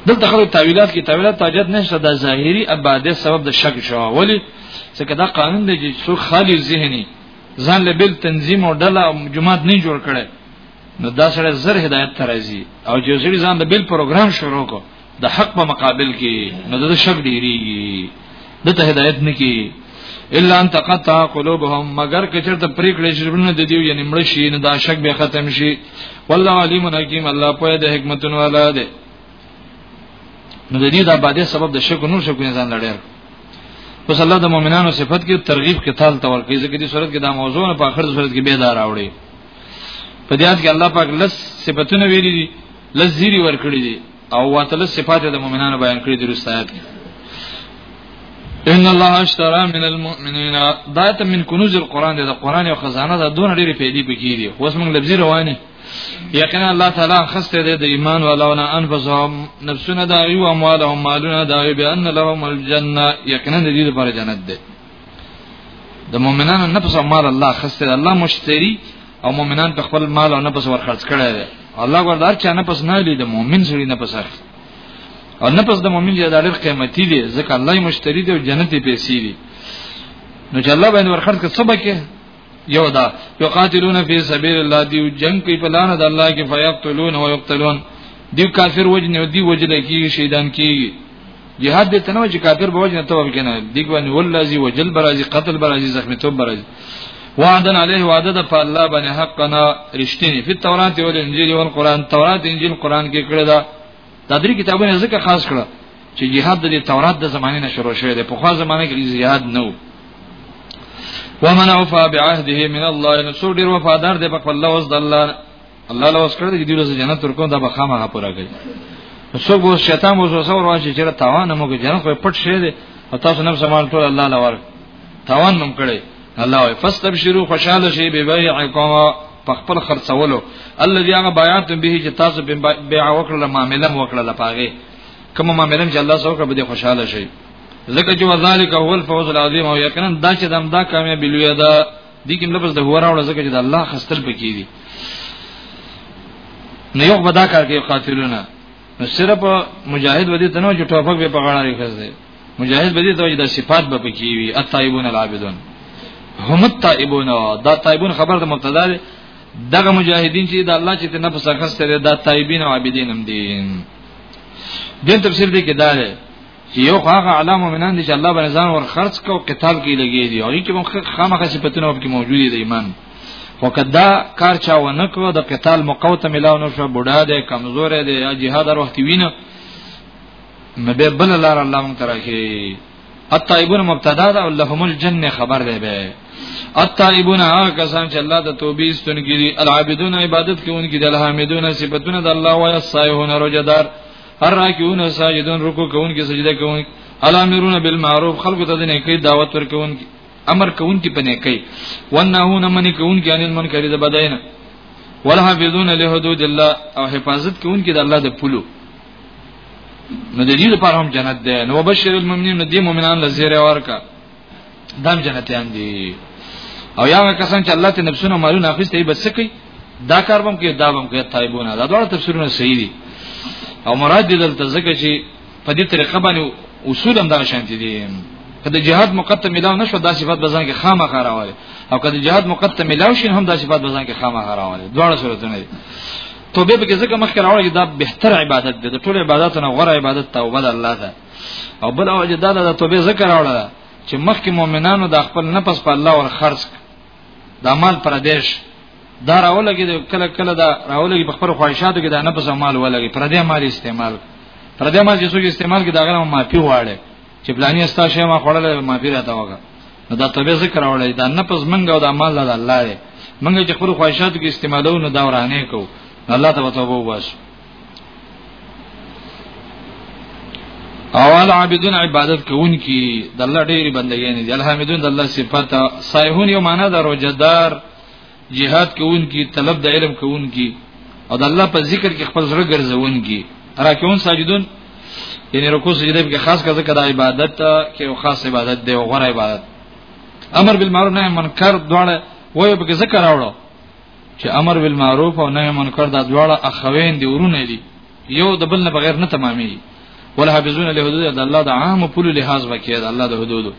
دلته خو تعویلات کې تعویلات تاجت نشته د ظاهری اباده سبب د شک شو ولی څنګه دا قانون دی چې څو خالی ذهني ځان له بل تنظیم او ډله او جماعت نه جوړ کړي نو دا سره زر هدایت ترازی او چې سړي ځان د بل پروګرام شروع کو د حق په مقابل کې نو د شک ډیریږي د ته هدایت نه کی الا ان تقطع قلوبهم مگر کچر ته پریکړې شرونه د دیو یعنی مړ شي نه دا شک به ختم شي والله علیم حکیم الله په دې حکمتونو والا دی نو د دې د آبادې سبب د شکو نور شکو نه ځان لړیر پس الله د مؤمنانو صفت کې ترغیب کې تال تور کوي ځکه دې صورت کې دا موضوع نه په اخر صورت کې به دار راوړي په دې آیت کې الله پاک لس صفاتونه ویلي دي لس زیری ور کړی دي او واتل صفات د مؤمنانو بیان کړی دي رسایت ان الله اشترى من المؤمنين دایته من کنوز القران د قران او خزانه د دون ډېری پیدي بګیری اوس موږ لبزی رواني یقینا الله تعالی خسته دې د ایمان والو نه انفسهم نفسونه دا یو اموال او مالونه دا یو بیان لهم الجنه یقینا دې لپاره جنت ده د مؤمنانو نفس او مال الله خسته الله مشتری او مؤمنان په خپل مال او نفس ورخرج کړي دي الله وردار چې نفس نه لید مؤمن سړي نفس اخلي او نفس د مؤمن یاد ډېر قیمتي دي ځکه الله مشتری دی او جنت یې پیسې دي نو چې الله باندې ورخرج کړي څه بکه یو دا یقاتلون فی سبیل الله دی جنگ کوي په لار د الله کې فیقتلون او یقتلون دی کافر وجنه او دی وجل کی شیطان کی jihad دې تنو چې کافر به وجنه توب کنه دی باندې ولذي وجل برازي قتل برازي زخمی توب برازي وعدن علیه وعده د په الله باندې حقنا رښتینی په تورات او انجیل او قران تورات انجیل قران کې کړه دا دا درې کتابونه ذکر خاص کړه چې جهاد د تورات د زمانه نه شروع شوی دی په خوا زمانه کې جهاد نه و ومن اوفا بعهده من الله نو څو ډیر وفادار دی په خپل لوز د الله الله لوز کړی دی دوی له جنت تر کوم دا به خامه پورا کوي نو څو ګو شیطان مو زو ورواچی چې تاوان مو کې جنت په پټ شه دی او تاسو نفس مال ټول الله لور تاوان مم کړی الله وي فاستبشروا خوشاله شي به بيعكم په خپل خرڅولو الذي هغه بیات به چې تاسو به بیع وکړه معاملې وکړه لپاره کوم معاملې چې الله سره وکړه به خوشاله شي ځکه چې وذالک هو الفوز العظیم او یقینا دا چې دم دا کامیابی لوی ده دي کوم لفظ د هو راوړل ځکه چې د الله خستل پکې دي نه یو بدا کار کې قاتلونه نو صرف مجاهد ودی تنو چې ټوپک به په غاړه راخځي مجاهد به دې ته د صفات به پکې وي الطيبون العابدون هم الطيبون دا طيبون خبر د مبتدا ده دغه مجاهدین چې د الله چې نفس اخسته ده دا طيبین او عابدین هم دي د تفسیر دې کې دا ده چې یو هغه علام مومنان دي چې الله باندې ځان ور خرج کو قتال کې لګي دي او یې کې خامخا صفاتونه په کې موجود دي ایمان وکدا کار چا و نه کو د قتال مقوته ملاو نو شو بډا ده کمزور ده یا جهاد وروختي وینه نو به بل لار الله مون ترخي الطائبون مبتدا ده لهم الجنه خبر ده به الطائبون هغه کسان چې الله د توبې استون کړي العابدون عبادت کوونکي د الحمدون صفاتونه د الله او الصائحون رجدار هر راکیون ساجدون رکوع کوونکي سجده کوونکي الامرون بالمعروف خلق ته د نیکی دعوت ورکوونکي امر کوونکي په نیکی ونهون من کوونکي ان المنکر د بداینه ولحفظون لحدود الله او حفاظت کوونکي د الله د پلو نو د دې لپاره هم جنت ده نو بشیر المؤمنین د دې مؤمنان لزیره ورکا دام جنتیان دي او یا کسان چې الله ته نفسونه مالونه اخیسته یې بس کوي دا کار بم کې دا بم کې تایبونه دا ډول تفسیرونه صحیح دي او مراد دې دلته ځکه چې په دې طریقه باندې اصول هم دا شانتي دي کله جهاد مقدم ملاو نشو دا صفات بزن کې خامه خراواله او کله جهاد مقدم ملاو شین هم دا صفات بزن کې خامه خراواله دواړه صورتونه دي توبه به ځکه مخکې راوړی دا بهتر عبادت دی د ټول عبادت نه غوره عبادت توبه د الله ده او بل او جدا د توبه ذکر راوړل چې مخکې مؤمنانو د خپل نفس په الله ور خرج د مال پر دیش دا راولګي کله کله دا راولګي په خپل خواهشاتو کې دا نفس او مال ولګي پر دې مال استعمال پر دې مال چې څوک استعمال کې دا غره معافي واړي چې پلاني استا شی ما خړل معافي راته وګه دا تبه ذکر راوړی دا نه پس منګه او دا مال د الله دی منګه چې خپل خواهشاتو کې استعمالو نه دا ورانه کو الله ته توبه وباسو اول عابدون عبادت کوونکی د الله ډېری بندګان دي الحمدون د الله صفات سایهون یو معنا د روزدار جهاد کوونکی طلب د علم کوونکی او د الله په ذکر کې خپل زړه ګرځوونکی راکون ساجدون یعنی رکوع سجده کې خاص کړه ځکه د عبادت کې یو خاص عبادت دی او غوړه عبادت امر بالمعروف نهی منکر دواړه وایو به ذکر راوړو چې امر بالمعروف او نهی منکر دا دواړه اخوین دي ورونه دي یو د بل نه بغیر نه تمامي ولا حافظون له حدود د الله د عام په لحاظ وکړي د الله د حدود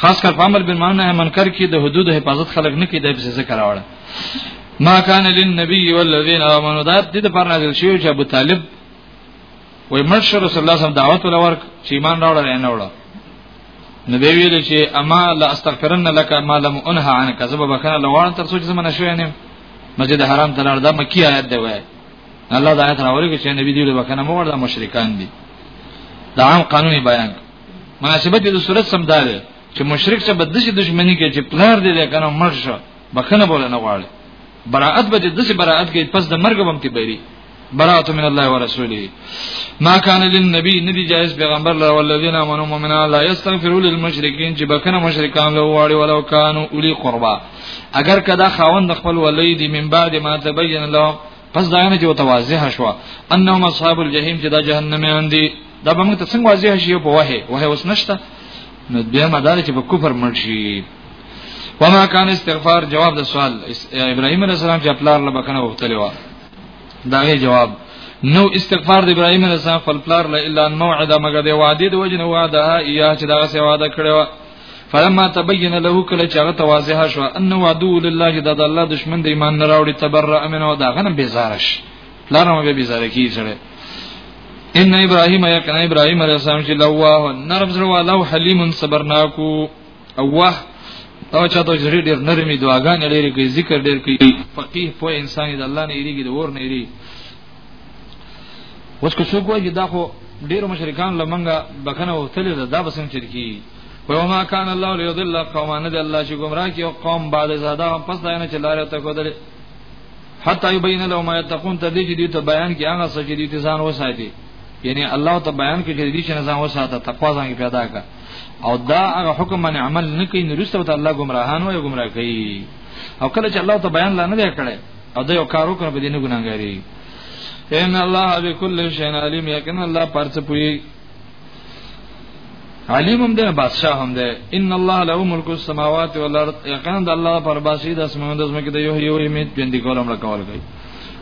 خاص کر په امر بالمعروف نهي منکر کې د حدود حفاظت خلق نه کیدای په ذکر راوړل ما کان للنبي والذین آمنوا دا د دې پر نازل شوی چې ابو طالب وای مرشد رسول الله صلی الله علیه وسلم دعوت ولور چې ایمان راوړل نه وړل نو به ویل چې اما لا استغفرن لك ما لم انها عنك زببکان لوان تر څو چې زمونه شوی نه مسجد حرام ته لار دا مکی آیت دی وای الله دا آیت راوړي چې نبی دی له وکنه مور دا مشرکان دي دا عام قانوني بیان مناسبت د صورت سم دار چې مشرک څخه بد شي دښمنی کې چې پلار دی دا کنه مرشه بخنه بوله نه غواړي براءت به د څه براءت کې پس د مرګ بم کې بری براءت من الله ورسوله ما كان للنبي ندي جائز پیغمبر لره والذین امنوا مؤمنان لا یستغفروا للمشرکین چې بکنه مشرکان له واړي ولو کانوا اولی قربا اگر کدا خاوند خپل ولید من بعد ما تبین له پس دا نه چې وتواضح شو انهم اصحاب الجحیم چې دا جهنم اندي دا به موږ ته څنګه واضح شي په وه وه اوس نشته نو بیا مدار چې په کفر مړ شي وما كان استغفار جواب د سوال ابراهيم عليه السلام چې خپل الله بکنه وغوښتلی و دا غي جواب نو استغفار د ابراهيم عليه السلام خپل پلار له الا موعده مګر د وعده د وجنه وعده یا چې دا سه وعده کړو فلما تبين له کله چې هغه توازیه شو ان وعدو لله د الله دشمن د ایمان نه راوړي تبرأ منه او دا غنه بیزارش لارمه به بیزار کی سره ان ابراهيم یا کنا ابراهيم عليه السلام چې لواه نرم زړه والو حلیم صبرناکو اوه او چا ته ډېر ډېر نرمي دعاګانې لري کوي ذکر ډېر کوي فقيه په انسان د الله نه یریږي د ور نه یریږي اوس که څوک وایي دا خو ډیرو مشرکان لمنګه بکنه وتلې ده دا بسنګ چرکی وما كان الله ليضل قوما ند الله چې گمراه کی او قوم بعد زاده هم پس داینه چې لارې ته کودل حتا یبین لهم ما یتقون تر دې چې دې ته بیان کې هغه څه چې دې ته ځان وساتي یعنی الله ته بیان کې چې دې چې ځان وساته تقوا ځان پیدا کا او دا هغه حکم باندې عمل نه کوي نو رسول الله گمراهان وي گمراه کوي او کله چې الله ته بیان لا نه کړي او دا یو کار وکړه په دې نه ګناګاری ان الله بكل شيء عليم یقینا الله پرڅ پوي علیم هم ده بادشاہ هم ده ان الله له ملک السماوات والارض یقینا د الله پر باسي د اسمانو د زمکه د یو یو امید پیند کولم را کول کوي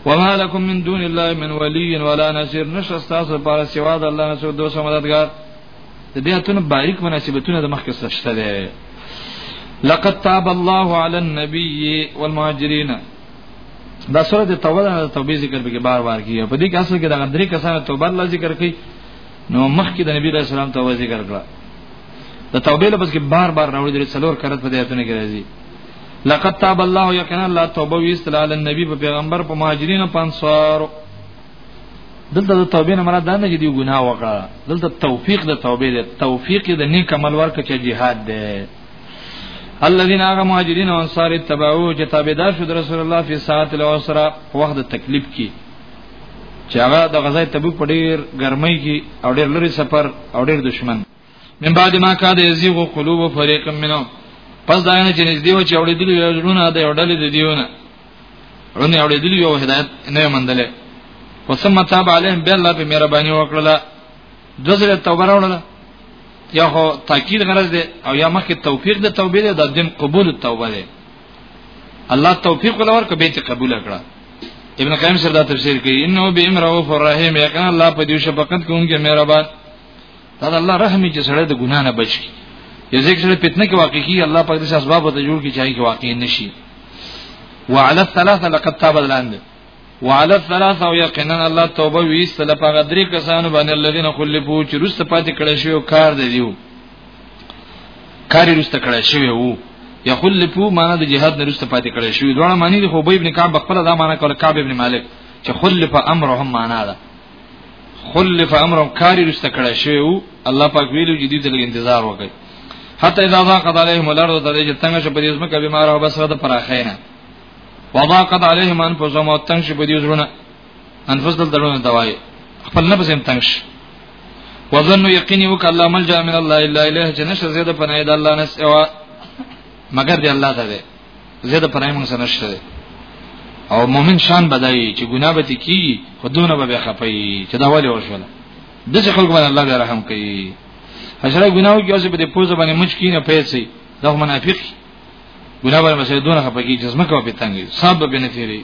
وما لكم من دون الله من ولي ولا نصير نشستاسو پر سوا د الله نه سو دوه مددگار د بیاتونو باریک مناسبتونه د مخکې سره شته ده لقد تاب الله على النبي والمهاجرين دا سره د توبه د توبې ذکر به کې بار بار کیږي په دې کې اصل کې دا درې کسانو توبه الله ذکر کوي نو مخکې د نبی رسول الله توبه ذکر کړه د توبې لپس کې بار بار راوړي د څلور کرت په دې اتنه کې راځي لقد تاب الله یقینا الله توبه ویستل علی النبی په پیغمبر په مهاجرینو پنځور دلته د توبې نه مراد دا نه دی ګناه وکړه دلته توفیق د توبې دی توفیق د نیک عمل ورکړه چې jihad دی الذين هغه مهاجرین او انصار تبعو چې تابعدار شو رسول الله په ساعت العسرا په وخت د تکلیف کې چې هغه د غزای تبوک په ډیر ګرمۍ کې او ډیر لري سفر او ډیر دشمن من بعد ما کاد یزیغ قلوب فريق منهم پس دا نه چې نږدې و چې اوریدلی یو ورونه د یو ډلې د دیونه ورونه اوریدلی یو هدایت نه مندله وسم تاب علیهم بیا الله په مهرباني وکړه دوزره توبه راوړله یا هو تاکید غرض دی او یا مخکې توفیق د توبې دی د دین قبول توبه دی الله توفیق ولور کبه ته قبول کړه ابن قیم سره دا تفسیر کوي انه بهم رؤوف الرحیم یقینا الله په دې شفقت کوونکی مهربان دا الله رحم چې سره د ګنا نه بچ کی یو ځکه چې فتنه کې واقع کی الله پاک دې اسباب ته جوړ کی چاهي کې واقع نشي وعلى الثلاثه لقد تاب الان وعلى الثلاثه او یقینا الله توبه ویست لپاره درې کسانو باندې الذين خلفو چې رست پاتې کړه شو کار دی دیو کار رست کړه شو وو یخلفو معنا د جهاد نه رست پاتې کړه شو دوه معنی د خو ابن کعب خپل دا معنا کول کعب ابن مالک چې خلف امرهم معنا ده خلف امرهم کاری رسته کړه شوی او الله پاک ویلو چې دوی ته انتظار وکړي حتی اذا ضاقت عليهم الارض تر دې چې تنگ شو په دې ځمکه بیمار او بسره د پراخینا وضاقت عليهم انفسهم او تنگ شو په دې زړونه انفس دل درونه دوايي خپل نه بسیم تنگ شي وظن یقینی وک الله ملجا من الله الا الیه چې نشه زیاده پناه د الله نه سوا مگر دی الله ته ده زیاده پرای مونږ سره نشته او مؤمن شان بدایي چې ګناه به کی خودونه به خپي چې دا ولې وشول د څه خلکو باندې الله به رحم کوي حشره ګناو کې اوسې په دې پوزه باندې مچ کینه پیسې دا منافق ګناه باندې مسې دونه خپګي چې زما کو په تنګي صاحب به نه تیری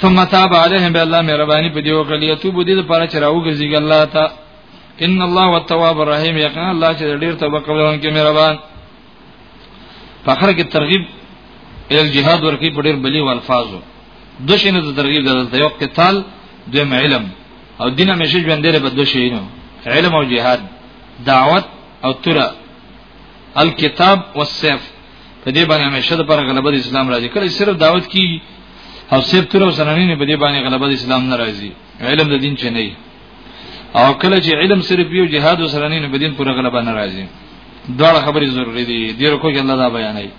ثم تاب عليهم بالله مهرباني په دې وکړي ته بده لپاره چې راوګرځي الله ته ان الله والتواب الرحیم یقینا الله چې ډیر توبه کوونکی کې مهربان فخر کې ترغیب ال جهاد ورکی په ډیر بلی والفاظو دوشینه د ترغیب د یو قتال د علم او دین همیشه ژوند لري په دوشینو علم او جهاد دعوت او ترا الکتاب والسيف په دې باندې همیشه د پر غلبه د اسلام راځي کله صرف دعوت کی او سیف تر او سننین په دې باندې غلبه د اسلام ناراضي علم د دین چنه او کله چې علم صرف یو جهاد سره نه نو بدین پوره غلبه نه راځي دا خبرې ضروری دي ډیر کو کې الله دا بیانوي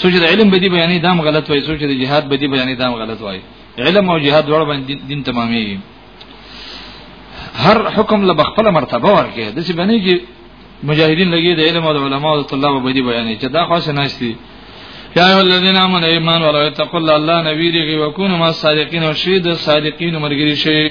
سوچ د علم بدی بیانې دام غلط وای سوچ د جهاد بدی بیانې دام غلط وای علم او جهاد ډول باندې دین تمامي هر حکم له بخپله مرتبه ورکه د څه باندې چې مجاهدین لګي د علم او علماء او طلاب بدی بیانې چې دا خاصه ناشتي یا ایو الذین آمنوا ایمان ولا تقل الله نبی دی وکونو ما صادقین او شید صادقین مرګری شي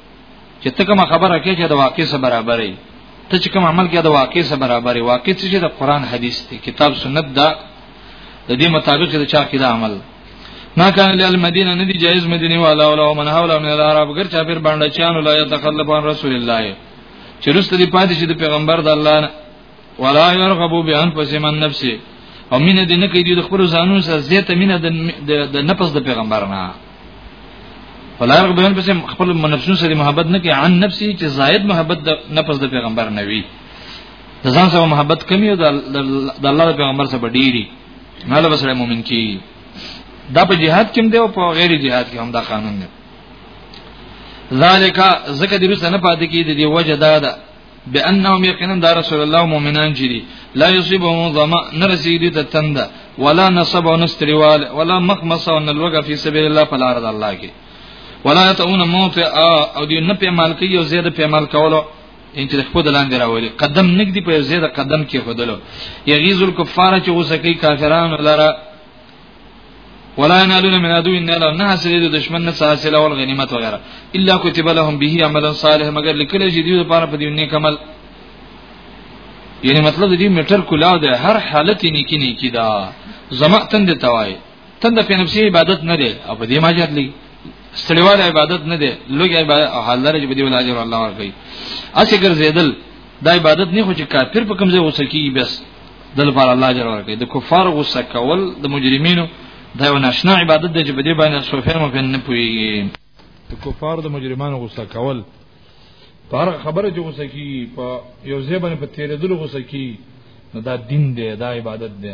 چې ته کوم خبره کې چې د واقع سره برابرې ته چې کوم عمل کې د واقع سره برابرې واقع چې د قران حدیث دی کتاب سنت دا د دې مطابق د چا کې دا عمل ما کان لل مدینه ندی جایز مدینه والا ولا من حول من العرب غیر چا پیر باندې چانو لا یتخلفون رسول الله چې رسول دی پاتې چې د پیغمبر د الله ولا يرغبوا بانفسهم عن نفسه او مینه دې نه کوي د خپل ځانونو سره زیاته مینه د نفس د پیغمبر نه ولا يرغبوا بانفسهم خپل نفسونو سره محبت نه کوي عن نفسه چې زائد محبت د نفس د پیغمبر نه وي د ځان سره محبت کمی او د الله د پیغمبر سره ډیری نه له سره مؤمن کی دا په جهاد کې دی او په غیر جهاد کې هم دا قانون دی ذالک زکه دې رسنه پاتې کې دی وجه دا ده بانهم یقینا دا رسول الله مؤمنان جری لا یصيبهم ظما نرسیدی ته تند ولا نصب او نستریوال ولا مخمس او نلوګه فی سبیل الله فلا رضا الله کی ولا یتون موت او دی نه په مال کې یو زید په مال کولو ان چې خپل لاندې راولي قدم نګدي په زید قدم کې خدلو یغیز الکفاره چې غوسه کوي کافرانو لره ولا ينالون من عدو نالا نه حاصلې د دشمن نه حاصله او غنیمت وغیرہ الا كتب لهم به عمل صالح مگر لیکل چې دوی لپاره په دې نیک عمل یعنی مطلب دې میټر کلا ده هر حالت نیکی نیکی دا زما تند توای تند په نفسي عبادت نه ده او په دې ماجر لګي ستړیواله عبادت نه ده لوګي عبادت حال لري چې په دې ول اجر الله ورکړي اسی ګرځیدل دا عبادت نه خو چې کافر په کوم ځای وسکی بس د لپاره الله جل ورکړي د کفار غوسه کول د مجرمینو دا یو ناشنا عبادت دی چې په دې باندې صوفیان مو نه پوي د کفار د مجرمانو غوسه کول پر خبره چې غوسه کی په یو ځای باندې په تیرې دل غوسه کی دا دین دی دا عبادت دی